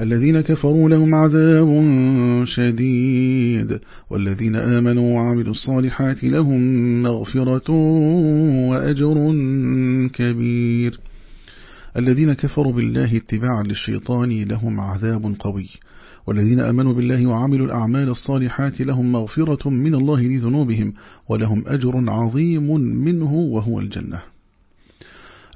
S1: الذين كفروا لهم عذاب شديد والذين آمنوا وعملوا الصالحات لهم مغفرة وأجر كبير الذين كفروا بالله اتباعا للشيطان لهم عذاب قوي والذين أمنوا بالله وعملوا الأعمال الصالحات لهم مغفرة من الله لذنوبهم ولهم أجر عظيم منه وهو الجنة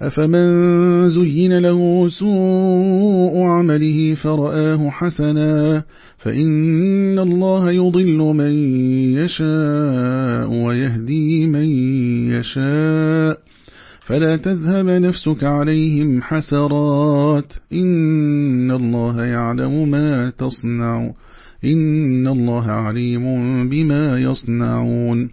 S1: أفمن زين له سوء عمله فرآه حسنا فإن الله يضل من يشاء ويهدي من يشاء فلا تذهب نفسك عليهم حسرات إن الله يعلم ما تصنع إن الله عليم بما يصنعون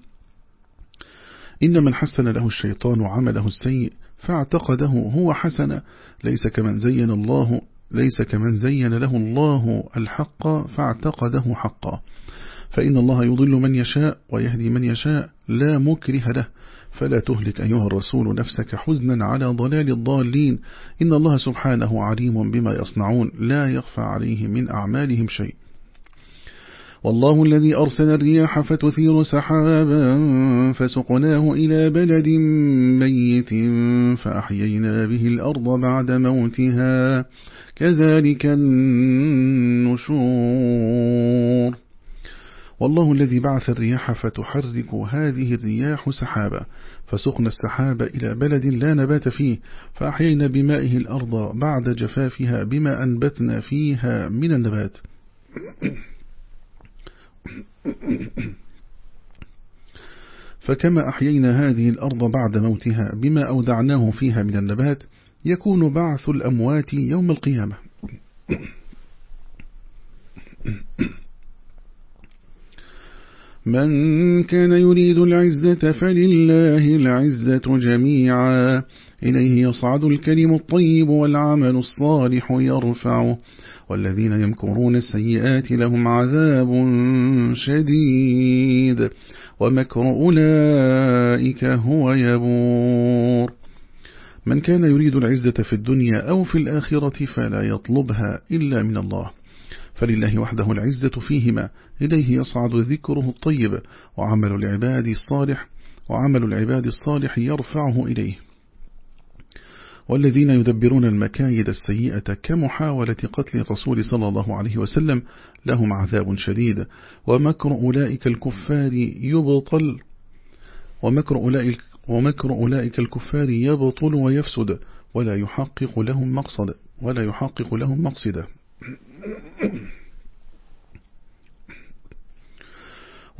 S1: إن من حسن له الشيطان عمله السيء فاعتقده هو حسن ليس كمن زين الله ليس كمن زين له الله الحق فاعتقده حقا فإن الله يضل من يشاء ويهدي من يشاء لا مكره له فلا تهلك أيها الرسول نفسك حزنا على ضلال الضالين إن الله سبحانه عليم بما يصنعون لا يخفى عليه من أعمالهم شيء والله الذي أرسل الرياح فتثير سحابا فسقناه إلى بلد ميت فأحيينا به الأرض بعد موتها كذلك النشور والله الذي بعث الرياح فتحرك هذه الرياح سحابا فسقنا السحاب إلى بلد لا نبات فيه فأحيينا بمائه الأرض بعد جفافها بما أنبتنا فيها من النبات فكما أحيينا هذه الأرض بعد موتها بما أودعناه فيها من النبات يكون بعث الأموات يوم القيامة من كان يريد العزة فلله العزة جميعا إليه يصعد الكلم الطيب والعمل الصالح يرفعه والذين يمكرون السيئات لهم عذاب شديد ومكر أولئك هو يبور من كان يريد العزة في الدنيا أو في الآخرة فلا يطلبها إلا من الله فلله وحده العزة فيهما إليه يصعد ذكره الطيب وعمل العباد الصالح وعمل العباد الصالح يرفعه إليه والذين يدبرون المكايد السيئة كمحاولة قتل الرسول صلى الله عليه وسلم لهم عذاب شديد ومكر أولئك الكفار يبطل ومكر أولئك, ومكر أولئك الكفار يبطل ويفسد ولا يحقق لهم مقصد ولا يحقق لهم مقصده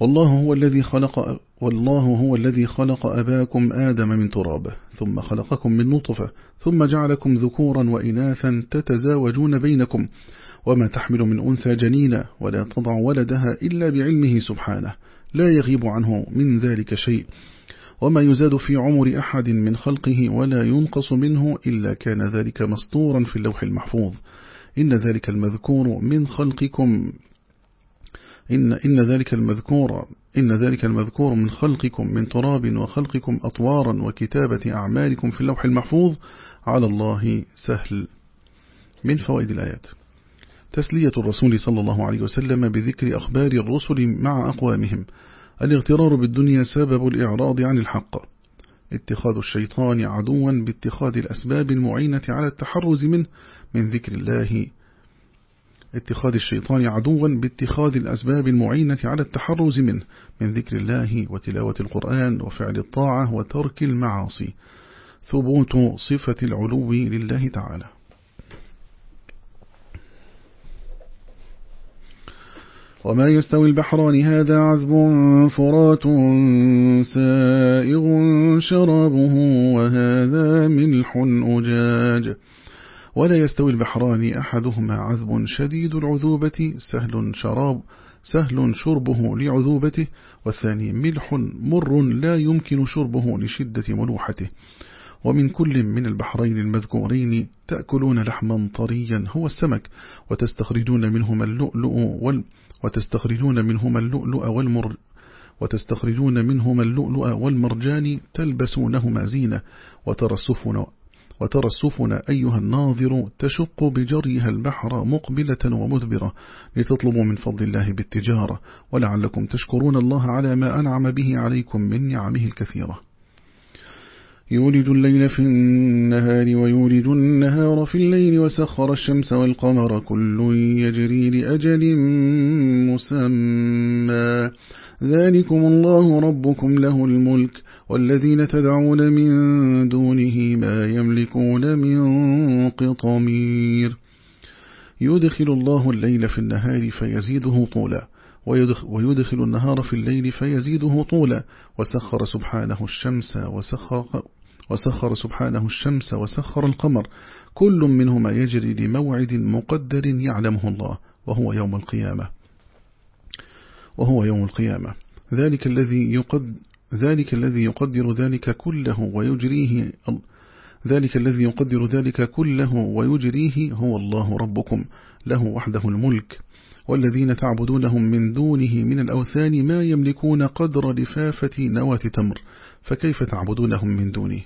S1: والله هو الذي خلق والله هو الذي خلق أباكم آدم من تراب ثم خلقكم من نطفة ثم جعلكم ذكورا وإناثا تتزاوجون بينكم وما تحمل من أنثى جنينا ولا تضع ولدها إلا بعلمه سبحانه لا يغيب عنه من ذلك شيء وما يزاد في عمر أحد من خلقه ولا ينقص منه إلا كان ذلك مسطورا في اللوح المحفوظ إن ذلك المذكور من خلقكم إن, إن ذلك المذكور إن ذلك المذكور من خلقكم من تراب وخلقكم أطوارا وكتابة أعمالكم في اللوح المحفوظ على الله سهل من فوائد الآيات تسلية الرسول صلى الله عليه وسلم بذكر أخبار الرسل مع أقوامهم الاغترار بالدنيا سبب الإعراض عن الحق اتخاذ الشيطان عدوا باتخاذ الأسباب المعينة على التحرز منه من ذكر الله اتخاذ الشيطان عدوا باتخاذ الأسباب المعينة على التحرز منه من ذكر الله وتلاوة القرآن وفعل الطاعة وترك المعاصي ثبوت صفة العلو لله تعالى وما يستوي البحران هذا عذب فرات سائغ شرابه وهذا ملح أجاج ولا يستوي البحران أحدهما عذب شديد العذوبة سهل شراب سهل شربه لعذوبته والثاني ملح مر لا يمكن شربه لشدة ملوحته ومن كل من البحرين المذكورين تأكلون لحما طريا هو السمك وتستخرجون منهما اللؤلؤ وال وتستخرجون منهما اللؤلؤ والمر وتستخرجون منهما اللؤلؤ والمرجان تلبسونهما زينة وترى السفن وترى السفن أيها الناظر تشق بجريها البحر مقبلة ومدبرة لتطلبوا من فضل الله بالتجارة ولعلكم تشكرون الله على ما أنعم به عليكم من نعمه الكثيرة يولد الليل في النهار ويولد النهار في الليل وسخر الشمس والقمر كل يجري لأجل مسمى ذلكم الله ربكم له الملك والذين تدعون من دونه ما يملكون من قطمير يدخل الله الليل في النهار فيزيده طولا ويدخل النهار في الليل فيزيده طولا وسخر سبحانه الشمس وسخر, وسخر سبحانه الشمس وسخر القمر كل منهما يجري لموعد مقدر يعلمه الله وهو يوم القيامة وهو يوم القيامة ذلك الذي يقد ذلك الذي يقدر ذلك كله ويجريه ذلك الذي يقدر ذلك كله ويجريه هو الله ربكم له وحده الملك والذين تعبدونهم من دونه من الأوثان ما يملكون قدر لفافة نواة تمر فكيف تعبدونهم من دونه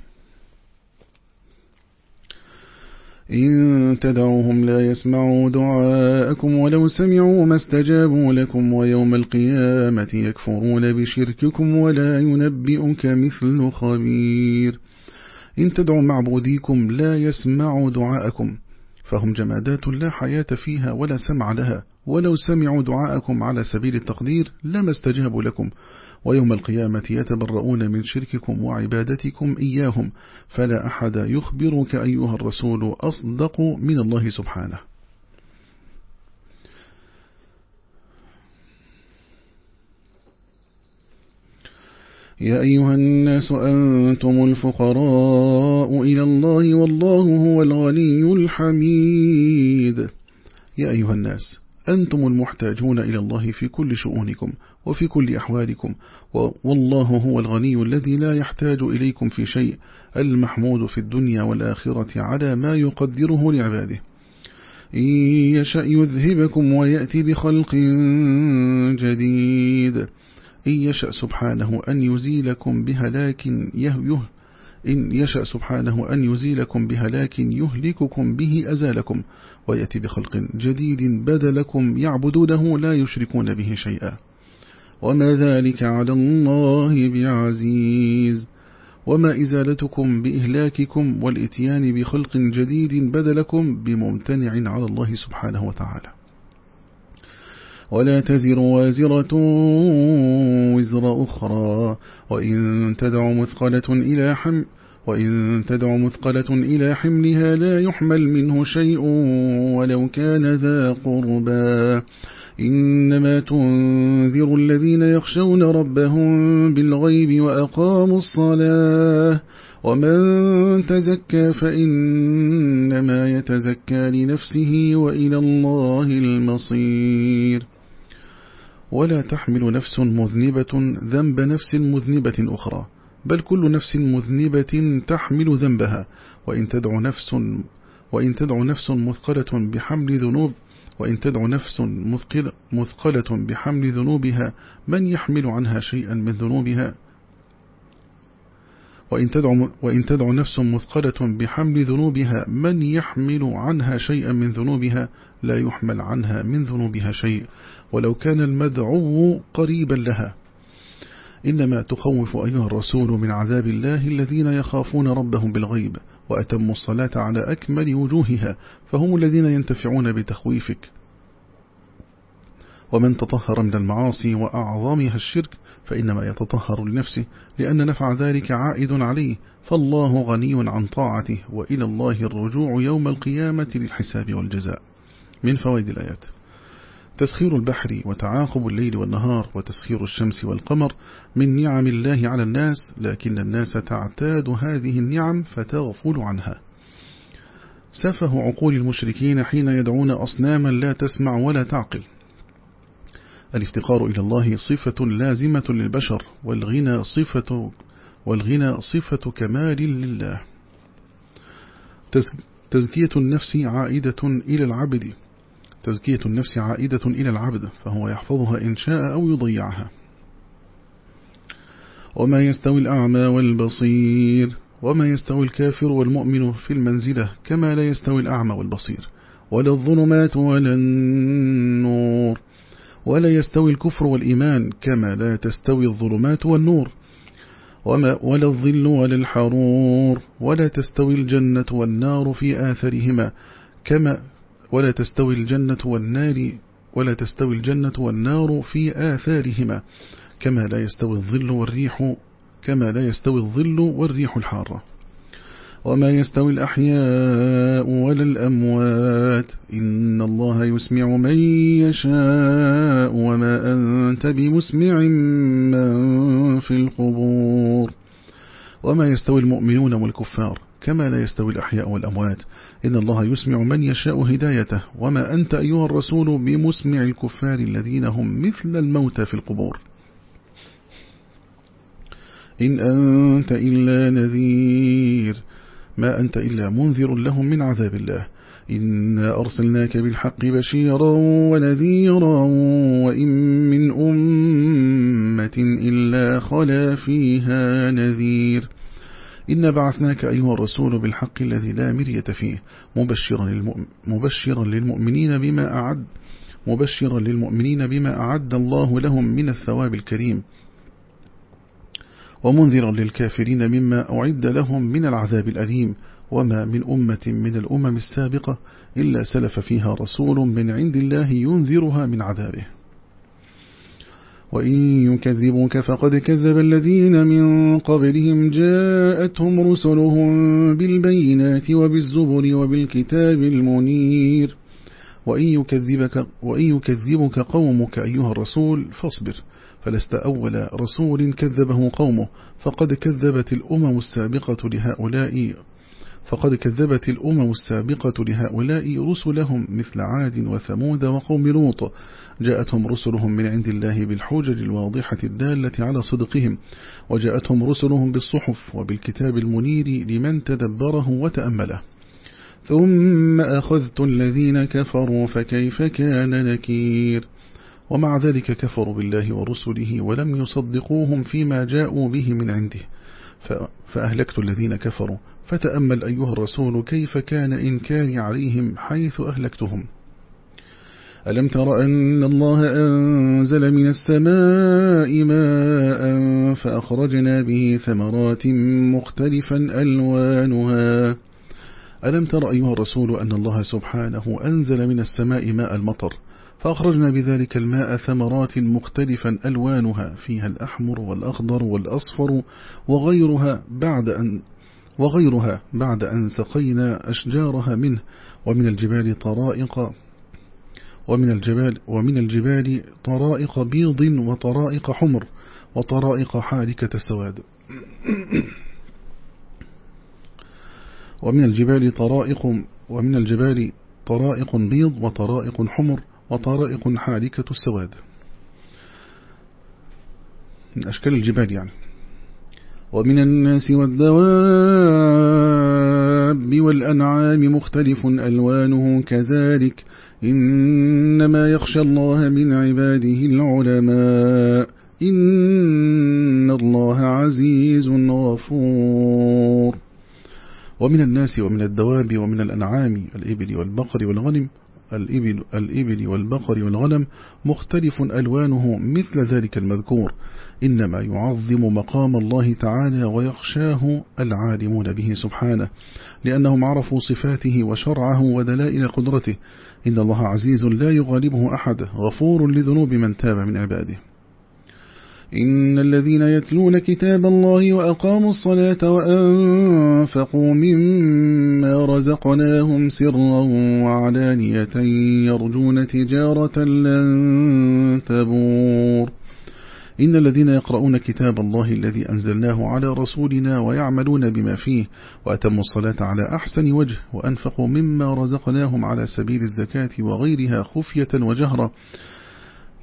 S1: إن تدعوهم لا يسمعوا دعاءكم ولو سمعوا ما استجابوا لكم ويوم القيامة يكفرون بشرككم ولا ينبئك مثل خبير إن تدعوا معبوديكم لا يسمعوا دعاءكم فهم جمادات لا حياة فيها ولا سمع لها ولو سمعوا دعاءكم على سبيل التقدير لما استجابوا لكم ويوم القيامة يتبرؤون من شرككم وعبادتكم إياهم فلا أحد يخبرك أيها الرسول أصدق من الله سبحانه يا أيها الناس أنتم الفقراء إلى الله والله هو الغني الحميد يا أيها الناس أنتم المحتاجون إلى الله في كل شؤونكم وفي كل أحوالكم والله هو الغني الذي لا يحتاج إليكم في شيء المحمود في الدنيا والآخرة على ما يقدره لعباده إن يشأ يذهبكم ويأتي بخلق جديد إن يشأ سبحانه أن يزيلكم بهلاك يهيه إن يشأ سبحانه أن يزيلكم بهلاك يهلككم به أزالكم ويأتي بخلق جديد بدلكم يعبدونه لا يشركون به شيئا وما ذلك على الله بعزيز وما إزالتكم بإهلاككم والإتيان بخلق جديد بدلكم بممتنع على الله سبحانه وتعالى ولا تزر وازرة وزر أخرى وإن تدع مثقلة إلى حم وإن تدع مثقلة إلى حملها لا يحمل منه شيء ولو كان ذا قربا إنما تنذر الذين يخشون ربهم بالغيب وأقاموا الصلاة ومن تزكى فإنما يتزكى لنفسه وإلى الله المصير ولا تحمل نفس مذنبة ذنب نفس مذنبة أخرى بل كل نفس مذنبة تحمل ذنبها وإن تدع نفس وإن تدع نفس مثقلة بحمل ذنوب وإن تدع نفس مثقل مثقلة بحمل ذنوبها من يحمل عنها شيئا من ذنوبها وإن تدع, وإن تدع نفس مثقلة بحمل ذنوبها من يحمل عنها شيئا من ذنوبها لا يحمل عنها من ذنوبها شيء ولو كان المدعو قريبا لها إنما تخوف أيها الرسول من عذاب الله الذين يخافون ربهم بالغيب وأتموا الصلاة على أكمل وجوهها فهم الذين ينتفعون بتخويفك ومن تطهر من المعاصي وأعظمها الشرك فإنما يتطهر لنفسه لأن نفع ذلك عائد عليه فالله غني عن طاعته وإلى الله الرجوع يوم القيامة للحساب والجزاء من فوائد الآيات تسخير البحر وتعاقب الليل والنهار وتسخير الشمس والقمر من نعم الله على الناس لكن الناس تعتاد هذه النعم فتغفل عنها سفه عقول المشركين حين يدعون أصناما لا تسمع ولا تعقل الافتقار إلى الله صفة لازمة للبشر والغنى صفة, والغنى صفة كمال لله تزكية النفس عائدة إلى العبد تزكية النفس عائدة إلى العبد فهو يحفظها إن شاء أو يضيعها وما يستوي الأعمى والبصير وما يستوي الكافر والمؤمن في المنزلة كما لا يستوي الأعمى والبصير ولا الظلمات ولا النور ولا يستوي الكفر والإيمان كما لا تستوي الظلمات والنور وما ولا الظل ولا الحرور ولا تستوي الجنة والنار في آثرهما كما ولا تستوي الجنة والنار ولا تستوي الجنة والنار في آثارهما كما لا يستوي الظل والريح كما لا يستوي الظل والريح الحارة وما يستوي الأحياء ولا الأموات إن الله يسمع من يشاء وما أنت بمسمع من في القبور وما يستوي المؤمنون والكفار كما لا يستوي الأحياء والأموات إن الله يسمع من يشاء هدايته وما أنت أيها الرسول بمسمع الكفار الذين هم مثل الموتى في القبور إن أنت إلا نذير ما أنت إلا منذر لهم من عذاب الله إنا أرسلناك بالحق بشيرا ونذيرا وإن من أمة إلا خلا فيها نذير إنا بعثناك أيها الرسول بالحق الذي لا مرية فيه مبشرا, مبشرا للمؤمنين بما أعد مبشرا للمؤمنين بما أعد الله لهم من الثواب الكريم ومنذرا للكافرين مما أعد لهم من العذاب الأليم وما من أمة من الأمم السابقة إلا سلف فيها رسول من عند الله ينذرها من عذابه وإن يكذبك فقد كذب الذين من قبلهم جاءتهم رسلهم بالبينات وبالزبر وبالكتاب المنير وإن يكذبك, وإن يكذبك قومك أيها الرسول فاصبر فلست أول رسول كذبه قومه فقد كذبت الأمم السابقة لهؤلاء فقد كذبت الأمم السابقة لهؤلاء رسلهم مثل عاد وثمود وقوم لوط جاءتهم رسلهم من عند الله بالحجج الواضحة الدالة على صدقهم وجاءتهم رسلهم بالصحف وبالكتاب المنير لمن تدبره وتأمله ثم أخذت الذين كفروا فكيف كان نكير ومع ذلك كفروا بالله ورسله ولم يصدقوهم فيما جاءوا به من عنده فأهلكت الذين كفروا فتأمل أيها الرسول كيف كان إنكاري عليهم حيث أهلكتهم ألم تر أن الله أنزل من السماء ماء فأخرجنا به ثمرات مختلفا ألوانها ألم تر أيها الرسول أن الله سبحانه أنزل من السماء ماء المطر فأخرجنا بذلك الماء ثمرات مختلفا ألوانها فيها الأحمر والأخضر والأصفر وغيرها بعد أن وغيرها بعد أن سقينا أشجارها منه ومن الجبال طرائق ومن الجبال ومن الجبال طرائق بيض وطرائق حمر وطرائق حالكة السواد ومن الجبال طرائق ومن الجبال طرائق بيض وطرائق حمر وطرائق حالكة السواد من أشكال الجبال يعني ومن الناس والدواب والأنعام مختلف ألوانه كذلك إنما يخشى الله من عباده العلماء إن الله عزيز غفور ومن الناس ومن الدواب ومن الأنعام الإبل والبقر والغنم الإبل, الإبل والبقر والغنم مختلف ألوانه مثل ذلك المذكور إنما يعظم مقام الله تعالى ويخشاه العالمون به سبحانه لأنهم عرفوا صفاته وشرعه ودلائل قدرته إن الله عزيز لا يغالبه أحد غفور لذنوب من تاب من عباده إن الذين يتلون كتاب الله وأقاموا الصلاة وأنفقوا مما رزقناهم سرا وعلانية يرجون تجارة لن تبور إن الذين يقرؤون كتاب الله الذي أنزلناه على رسولنا ويعملون بما فيه وأتموا الصلاة على أحسن وجه وأنفقوا مما رزقناهم على سبيل الزكاة وغيرها خفية وجهرة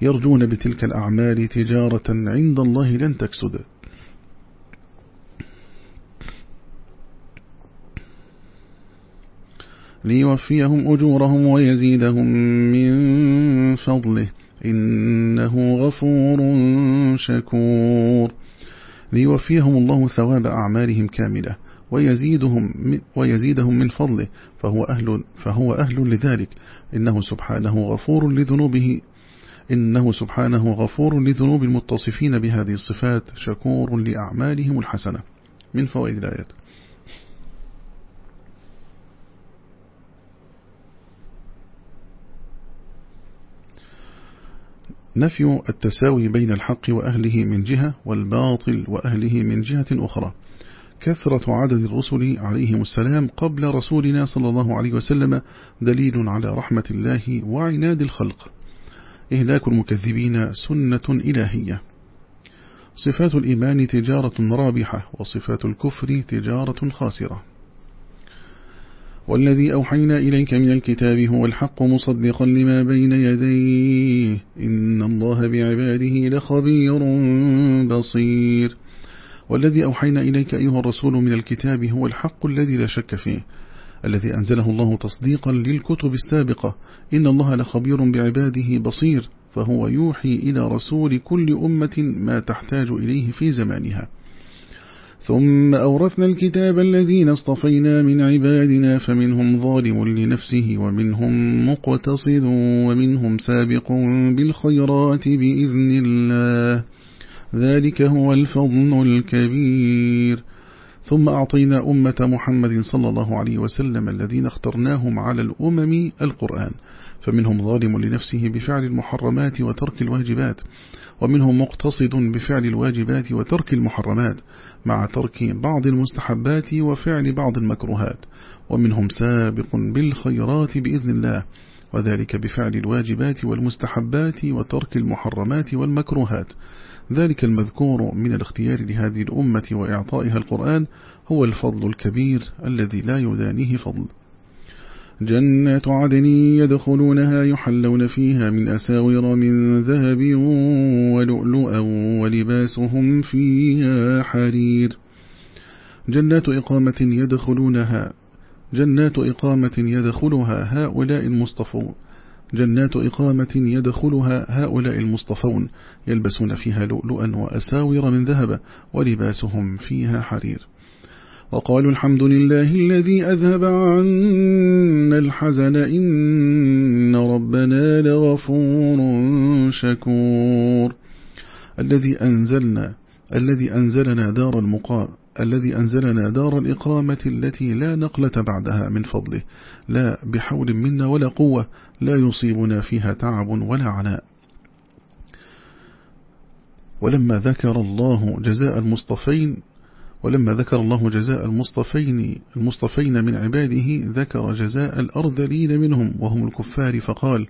S1: يرجون بتلك الأعمال تجارة عند الله لن تكسد ليوفيهم أجورهم ويزيدهم من فضله إنه غفور شكور ليوفيهم الله ثواب أعمالهم كاملة ويزيدهم من ويزيدهم من فضله فهو أهل, فهو أهل لذلك إنه سبحانه غفور لذنوبه إنه سبحانه غفور لذنوب المتصفين بهذه الصفات شكور لأعمالهم الحسنة من فوائد الآيات نفي التساوي بين الحق وأهله من جهة والباطل وأهله من جهة أخرى كثرة عدد الرسل عليهم السلام قبل رسولنا صلى الله عليه وسلم دليل على رحمة الله وعناد الخلق إهلاك المكذبين سنة إلهية صفات الإيمان تجارة رابحة وصفات الكفر تجارة خاسرة والذي أوحينا إليك من الكتاب هو الحق مصدقا لما بين يديه إن الله بعباده لخبير بصير والذي أوحينا إليك أيها الرسول من الكتاب هو الحق الذي لا شك فيه الذي أنزله الله تصديقا للكتب السابقة إن الله لخبير بعباده بصير فهو يوحي إلى رسول كل أمة ما تحتاج إليه في زمانها ثم أورثنا الكتاب الذين اصطفينا من عبادنا فمنهم ظالم لنفسه ومنهم مقتصد ومنهم سابق بالخيرات بإذن الله ذلك هو الفضل الكبير ثم أعطينا أمة محمد صلى الله عليه وسلم الذين اخترناهم على الأمم القرآن فمنهم ظالم لنفسه بفعل المحرمات وترك الواجبات ومنهم مقتصد بفعل الواجبات وترك المحرمات مع ترك بعض المستحبات وفعل بعض المكروهات ومنهم سابق بالخيرات بإذن الله وذلك بفعل الواجبات والمستحبات وترك المحرمات والمكروهات ذلك المذكور من الاختيار لهذه الأمة وإعطائها القرآن هو الفضل الكبير الذي لا يدانيه فضل جنات عدن يدخلونها يحلون فيها من أساور من ذهب ولؤلؤا ولباسهم فيها حرير جنات إقامة يدخلونها جنات إقامة يدخلها هؤلاء المصطفون جنات إقامة يدخلها هؤلاء المصطفون يلبسون فيها لؤلؤا وأساور من ذهب ولباسهم فيها حرير وقالوا الحمد لله الذي أذهب عنا الحزن إن ربنا لغفور شكور الذي أنزلنا الذي أنزلنا دار المقام الذي أنزلنا دار الإقامة التي لا نقلة بعدها من فضله لا بحول منا ولا قوة لا يصيبنا فيها تعب ولا عناء ولما ذكر الله جزاء المصطفين ولما ذكر الله جزاء المصطفين المصطفين من عباده ذكر جزاء الأرذلين منهم وهم الكفار فقال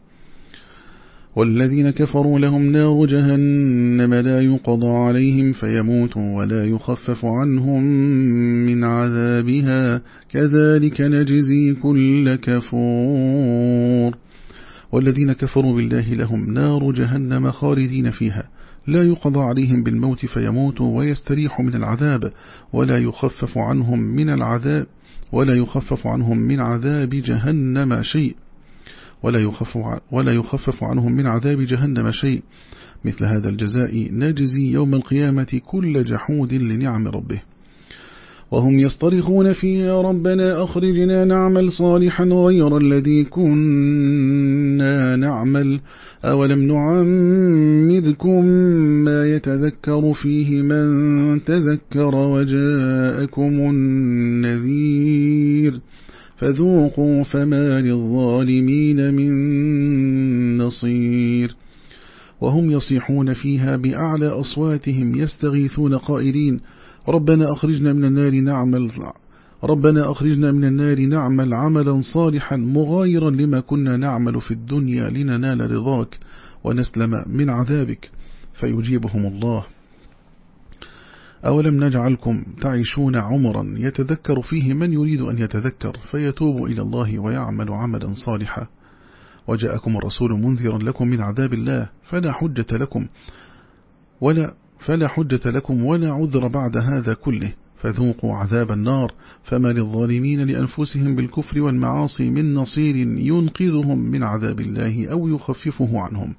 S1: والذين كفروا لهم نار جهنم لا يقضى عليهم فيموتوا ولا يخفف عنهم من عذابها كذلك نجزي كل كفور والذين كفروا بالله لهم نار جهنم خالدين فيها لا يقضى عليهم بالموت فيموتوا ويستريحوا من العذاب ولا يخفف عنهم من العذاب ولا يخفف عنهم من عذاب جهنم شيء ولا, ولا يخفف عنهم من عذاب جهنم شيء مثل هذا الجزاء نجزي يوم القيامة كل جحود لنعم ربه وهم يصطرخون فيها ربنا أخرجنا نعمل صالحا غير الذي كنا نعمل أولم نعمذكم ما يتذكر فيه من تذكر وجاءكم النذير فذوقوا فما للظالمين من نصير وهم يصيحون فيها بأعلى أصواتهم يستغيثون قائلين ربنا أخرجنا من النار نعمل ربنا أخرجنا من النار نعمل عملا صالحا مغايرا لما كنا نعمل في الدنيا لننال رضاك ونسلم من عذابك فيجيبهم الله أولم نجعلكم تعيشون عمرا يتذكر فيه من يريد أن يتذكر فيتوب إلى الله ويعمل عملا صالحا وجاءكم الرسول منذرا لكم من عذاب الله فلا حجة لكم ولا فلا حجة لكم ولا عذر بعد هذا كله فذوقوا عذاب النار فما للظالمين لأنفسهم بالكفر والمعاصي من نصير ينقذهم من عذاب الله أو يخففه عنهم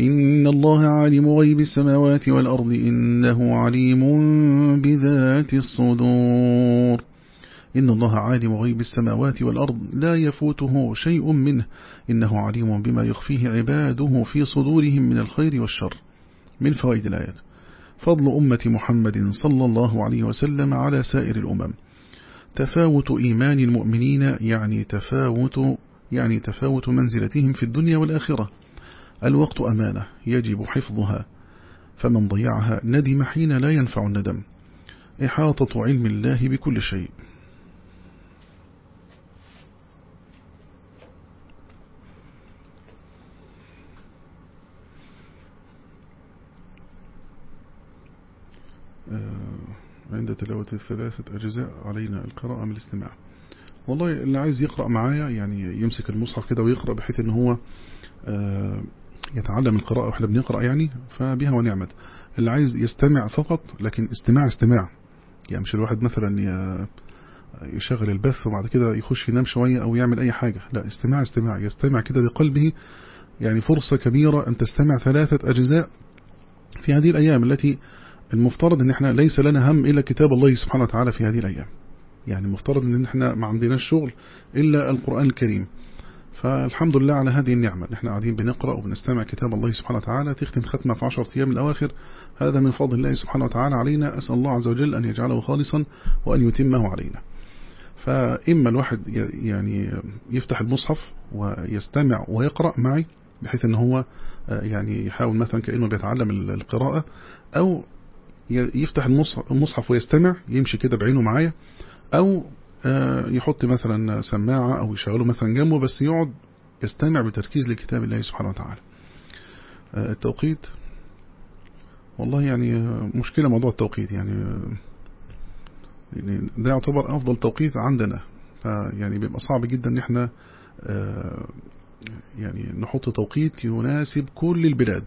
S1: إن الله عالم غيب السماوات والأرض إنه عليم بذات الصدور إن الله عالم غيب السماوات والأرض لا يفوته شيء منه إنه عليم بما يخفيه عباده في صدورهم من الخير والشر من فوائد الآيات فضل أمة محمد صلى الله عليه وسلم على سائر الأمم تفاوت إيمان المؤمنين يعني تفاوت يعني تفاوت منزلتهم في الدنيا والآخرة الوقت أمانة يجب حفظها فمن ضيعها ندم حين لا ينفع الندم إحاطة علم الله بكل شيء آه، عند تلاوة الثلاثة أجزاء علينا القراءة من الاستماع والله اللي عايز يقرأ معايا يعني يمسك المصحف كده ويقرأ بحيث ان هو آه، يتعلم القراءة وإحنا بنقرأ يعني فبها ونعمت اللي عايز يستمع فقط لكن استماع استماع يعني مش الواحد مثلا يشغل البث وبعد كده يخش ينام شوية أو يعمل أي حاجة لا استماع استماع يستمع كده بقلبه يعني فرصة كبيرة أن تستمع ثلاثة أجزاء في هذه الأيام التي المفترض أن احنا ليس لنا هم إلا كتاب الله سبحانه وتعالى في هذه الأيام يعني مفترض أن احنا ما عندناش شغل إلا القرآن الكريم فالحمد لله على هذه النعمة نحن قاعدين بنقرأ وبنستمع كتاب الله سبحانه وتعالى تختم ختمة في عشر أيام الأواخر هذا من فضل الله سبحانه وتعالى علينا أسأل الله عز وجل أن يجعله خالصا وأن يتمه علينا فإما الواحد يعني يفتح المصحف ويستمع ويقرأ معي بحيث أنه هو آه، يعني يحاول مثلا كأنه بيتعلم القراءة أو يفتح المصحف ويستمع يمشي كده بعينه معايا أو آه، يحط مثلا سماعة أو يشغله مثلا جنبه بس يقعد يستمع بتركيز لكتاب الله سبحانه وتعالى آه، التوقيت والله يعني مشكلة موضوع التوقيت يعني،, يعني ده يعتبر أفضل توقيت عندنا فيعني بيبقى صعب جدا ان احنا آه، يعني نحط توقيت يناسب كل البلاد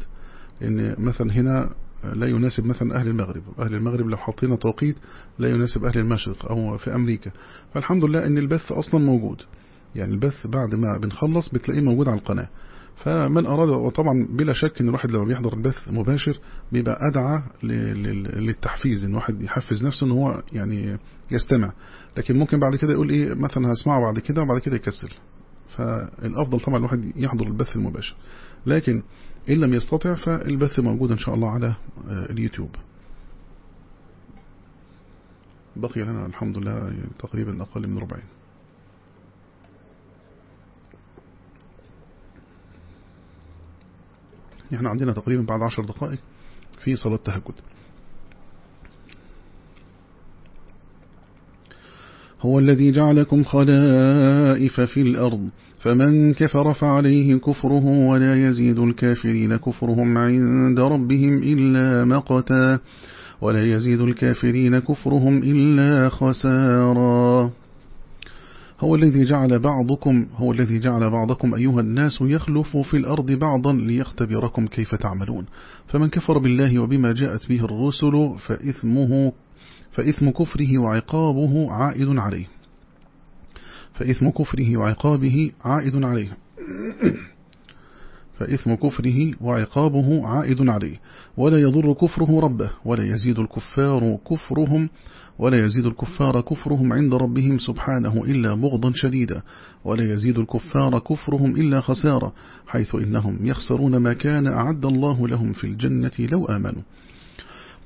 S1: ان مثلا هنا لا يناسب مثلا أهل المغرب أهل المغرب لو حطينا توقيت لا يناسب أهل المشرق أو في أمريكا فالحمد لله أن البث أصلا موجود يعني البث بعد ما بنخلص بتلاقيه موجود على القناة فمن أراد وطبعا بلا شك أن الواحد لما بيحضر البث مباشر بيبقى أدعى للتحفيز أن الواحد يحفز نفسه أن هو يعني يستمع لكن ممكن بعد كده يقول إيه مثلا هسمعه بعد كده وبعد كده يكسل فالأفضل طبعا الواحد يحضر البث المباشر لكن إن لم يستطع فالبث موجود إن شاء الله على آه، اليوتيوب بقي لنا الحمد لله تقريبا أقل من ربعين احنا عندنا تقريبا بعد عشر دقائق في صلاة تهجد هو الذي جعلكم خلائف في الأرض فمن كفر فعليه كفره ولا يزيد الكافرين كفرهم عند ربهم إلا مقتا ولا يزيد الكافرين كفرهم إلا خسارا هو الذي جعل بعضكم هو الذي جعل بعضكم أيها الناس يخلف في الأرض بعضا ليختبركم كيف تعملون فمن كفر بالله وبما جاءت به الرسل فإثمه فإثم كفره وعقابه عائد عليه فإثم كفره وعقابه عائد عليه فإثم كفره وعقابه عائد عليه ولا يضر كفره ربه ولا يزيد الكفار كفرهم ولا يزيد الكفار كفرهم عند ربهم سبحانه إلا بغضا شديدا ولا يزيد الكفار كفرهم إلا خسارة حيث إنهم يخسرون ما كان أعد الله لهم في الجنة لو آمنوا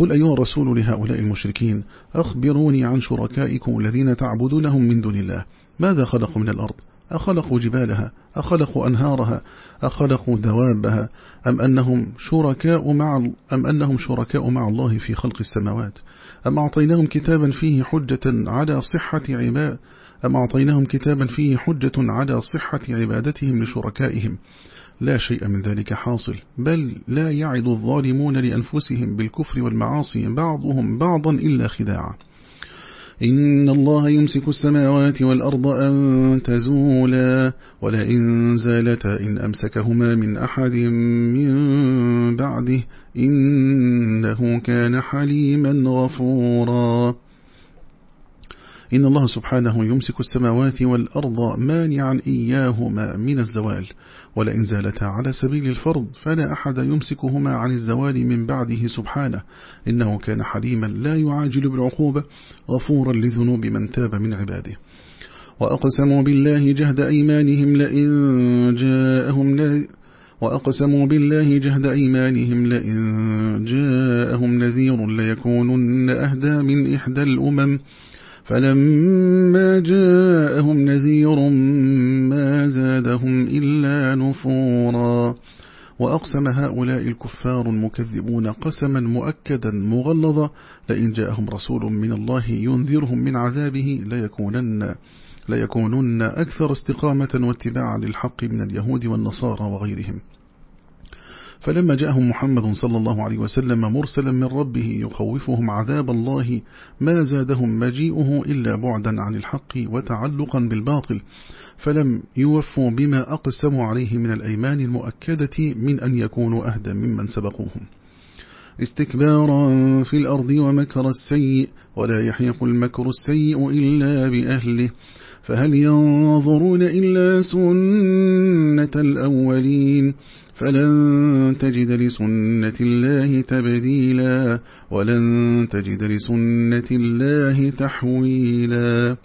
S1: قل أيها الرسول لهؤلاء المشركين أخبروني عن شركائكم الذين تعبدونهم من دون الله ماذا خلقوا من الأرض أخلقوا جبالها أخلقوا أنهارها أخلقوا دوابها أم أنهم شركاء مع أم أنهم شركاء مع الله في خلق السماوات أم أعطيناهم كتابا فيه حجة على صحة عباد أم أعطيناهم كتابا فيه حجة على صحة عبادتهم لشركائهم لا شيء من ذلك حاصل بل لا يعد الظالمون لأنفسهم بالكفر والمعاصي بعضهم بعضا إلا خداعا إن الله يمسك السماوات والأرض أن تزولا ولئن زالتا إن أمسكهما من أحد من بعده إنه كان حليما غفورا إن الله سبحانه يمسك السماوات والأرض مانعا إياهما من الزوال ولئن زالتا على سبيل الفرض فلا أحد يمسكهما عن الزوال من بعده سبحانه إنه كان حليما لا يعاجل بالعقوبة غفورا لذنوب من تاب من عباده وأقسموا بالله جهد أيمانهم لئن جاءهم لا وأقسموا بالله جهد أيمانهم لئن جاءهم نذير ليكونن أهدى من إحدى الأمم فلما جاءهم نذير ما زادهم إلا نفورا وأقسم هؤلاء الكفار المكذبون قسما مؤكدا مغلظا لئن جاءهم رسول من الله ينذرهم من عذابه ليكونن, ليكونن أكثر استقامة واتباعا للحق من اليهود والنصارى وغيرهم فلما جاءهم محمد صلى الله عليه وسلم مرسلا من ربه يخوفهم عذاب الله ما زادهم مجيئه إلا بعدا عن الحق وتعلقا بالباطل فلم يوفوا بما أقسموا عليه من الأيمان المؤكدة من أن يكونوا أهدى ممن سبقوهم استكبارا في الأرض ومكر السيء ولا يحيق المكر السيء إلا بأهله فهل ينظرون إلا سنة الأولين فلن تجد لسنة الله تبديلا ولن تجد لسنة الله تحويلا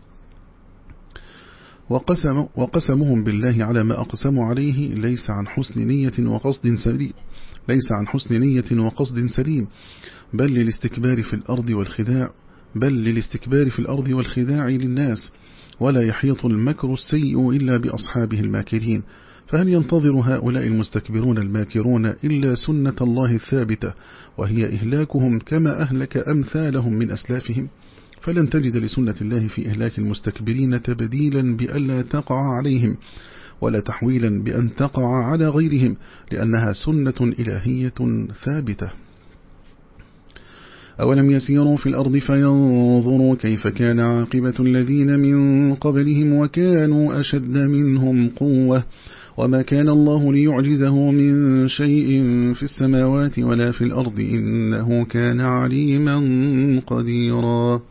S1: وقسم وقسمهم بالله على ما أقسموا عليه ليس عن حسن نية وقصد سليم ليس عن حسن نية وقصد سليم بل للاستكبار في الأرض والخداع بل للاستكبار في الأرض والخداع للناس ولا يحيط المكر السيء إلا بأصحابه الماكرين فهل ينتظر هؤلاء المستكبرون الماكرون إلا سنة الله الثابتة وهي إهلاكهم كما أهلك أمثالهم من أسلافهم فلن تجد لسنة الله في إهلاك المستكبرين تبديلا بألا تقع عليهم ولا تحويلا بأن تقع على غيرهم لأنها سنة إلهية ثابتة أولم يسيروا في الأرض فينظروا كيف كان عاقبة الذين من قبلهم وكانوا أشد منهم قوة وما كان الله ليعجزه من شيء في السماوات ولا في الأرض إنه كان عليما قديرا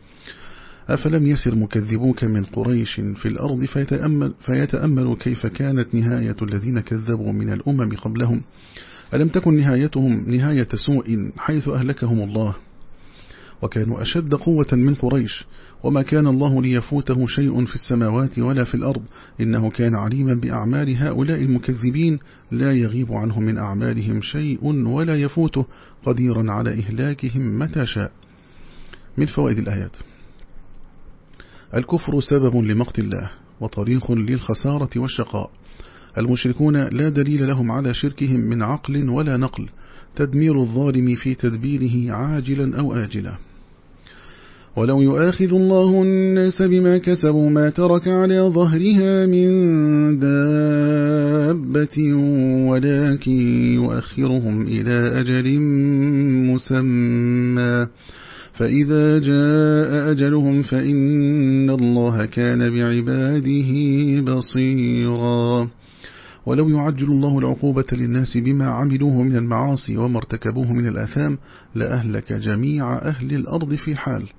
S1: أفلم يسر مكذبوك من قريش في الأرض فيتأمل, فيتأمل كيف كانت نهاية الذين كذبوا من الأمم قبلهم ألم تكن نهايتهم نهاية سوء حيث أهلكهم الله وكانوا أشد قوة من قريش وما كان الله ليفوته شيء في السماوات ولا في الأرض إنه كان عليما بأعمال هؤلاء المكذبين لا يغيب عنه من أعمالهم شيء ولا يفوته قدير على إهلاكهم متى شاء من فوائد الآيات الكفر سبب لمقت الله وطريق للخسارة والشقاء المشركون لا دليل لهم على شركهم من عقل ولا نقل تدمير الظالم في تدبيره عاجلا أو آجلا ولو يؤاخذ الله الناس بما كسبوا ما ترك على ظهرها من دابة ولكن يؤخرهم إلى أجل مسمى فإذا جاء أجلهم فإن الله كان بعباده بصيراً ولو يعجل الله العقوبة للناس بما عملوه من المعاصي وما ارتكبوه من الأثام لأهلك جميع أهل الأرض في حال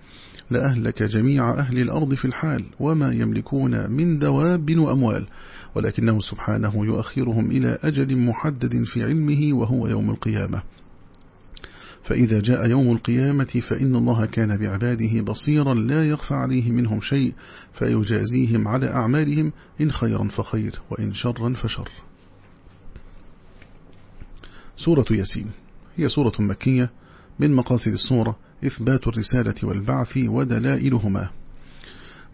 S1: لأهلك جميع أهل الأرض في الحال وما يملكون من دواب وأموال ولكنه سبحانه يؤخرهم إلى أجل محدد في علمه وهو يوم القيامة فإذا جاء يوم القيامة فإن الله كان بعباده بصيرا لا يخفى عليه منهم شيء فيجازيهم على أعمالهم إن خيرا فخير وإن شرا فشر سورة ياسين هي سورة مكية من مقاصد السورة إثبات الرسالة والبعث ودلائلهما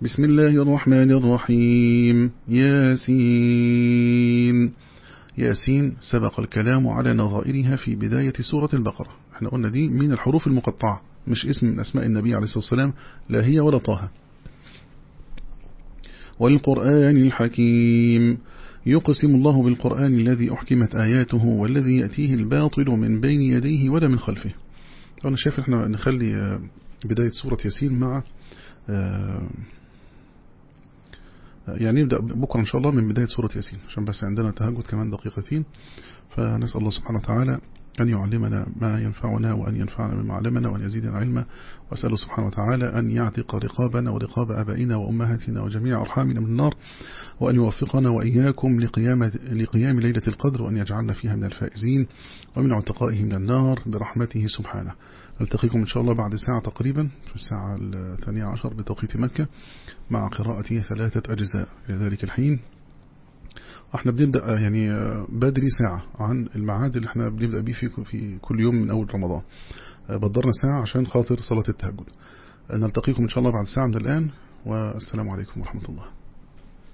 S1: بسم الله الرحمن الرحيم ياسين ياسين سبق الكلام على نظائرها في بداية سورة البقرة احنا قلنا دي من الحروف المقطعة مش اسم من أسماء النبي عليه الصلاة والسلام لا هي ولا طه والقرآن الحكيم يقسم الله بالقرآن الذي أحكمت آياته والذي يأتيه الباطل من بين يديه ولا من خلفه أنا شايف احنا نخلي آه، بداية سورة ياسين مع آه، آه، يعني نبدأ بكرة إن شاء الله من بداية سورة ياسين عشان بس عندنا تهجد كمان دقيقتين فنسأل الله سبحانه وتعالى أن يعلمنا ما ينفعنا وأن ينفعنا بما علمنا وأن يزيدنا علما وأسأله سبحانه وتعالى أن يعتق رقابنا ورقاب أبائنا وأمهاتنا وجميع أرحامنا من النار وأن يوفقنا وإياكم لقيام, لقيام ليلة القدر وأن يجعلنا فيها من الفائزين ومن عتقائه من النار برحمته سبحانه نلتقيكم إن شاء الله بعد ساعة تقريبا في الساعة الثانية عشر بتوقيت مكة مع قراءة ثلاثة أجزاء لذلك الحين احنا بنبدأ آه، يعني آه، بدري ساعة عن الميعاد اللي احنا بنبدأ بيه في في كل يوم من أول رمضان آه، بدرنا ساعة عشان خاطر صلاة التهجد نلتقيكم إن شاء الله بعد ساعة من الآن والسلام عليكم ورحمة الله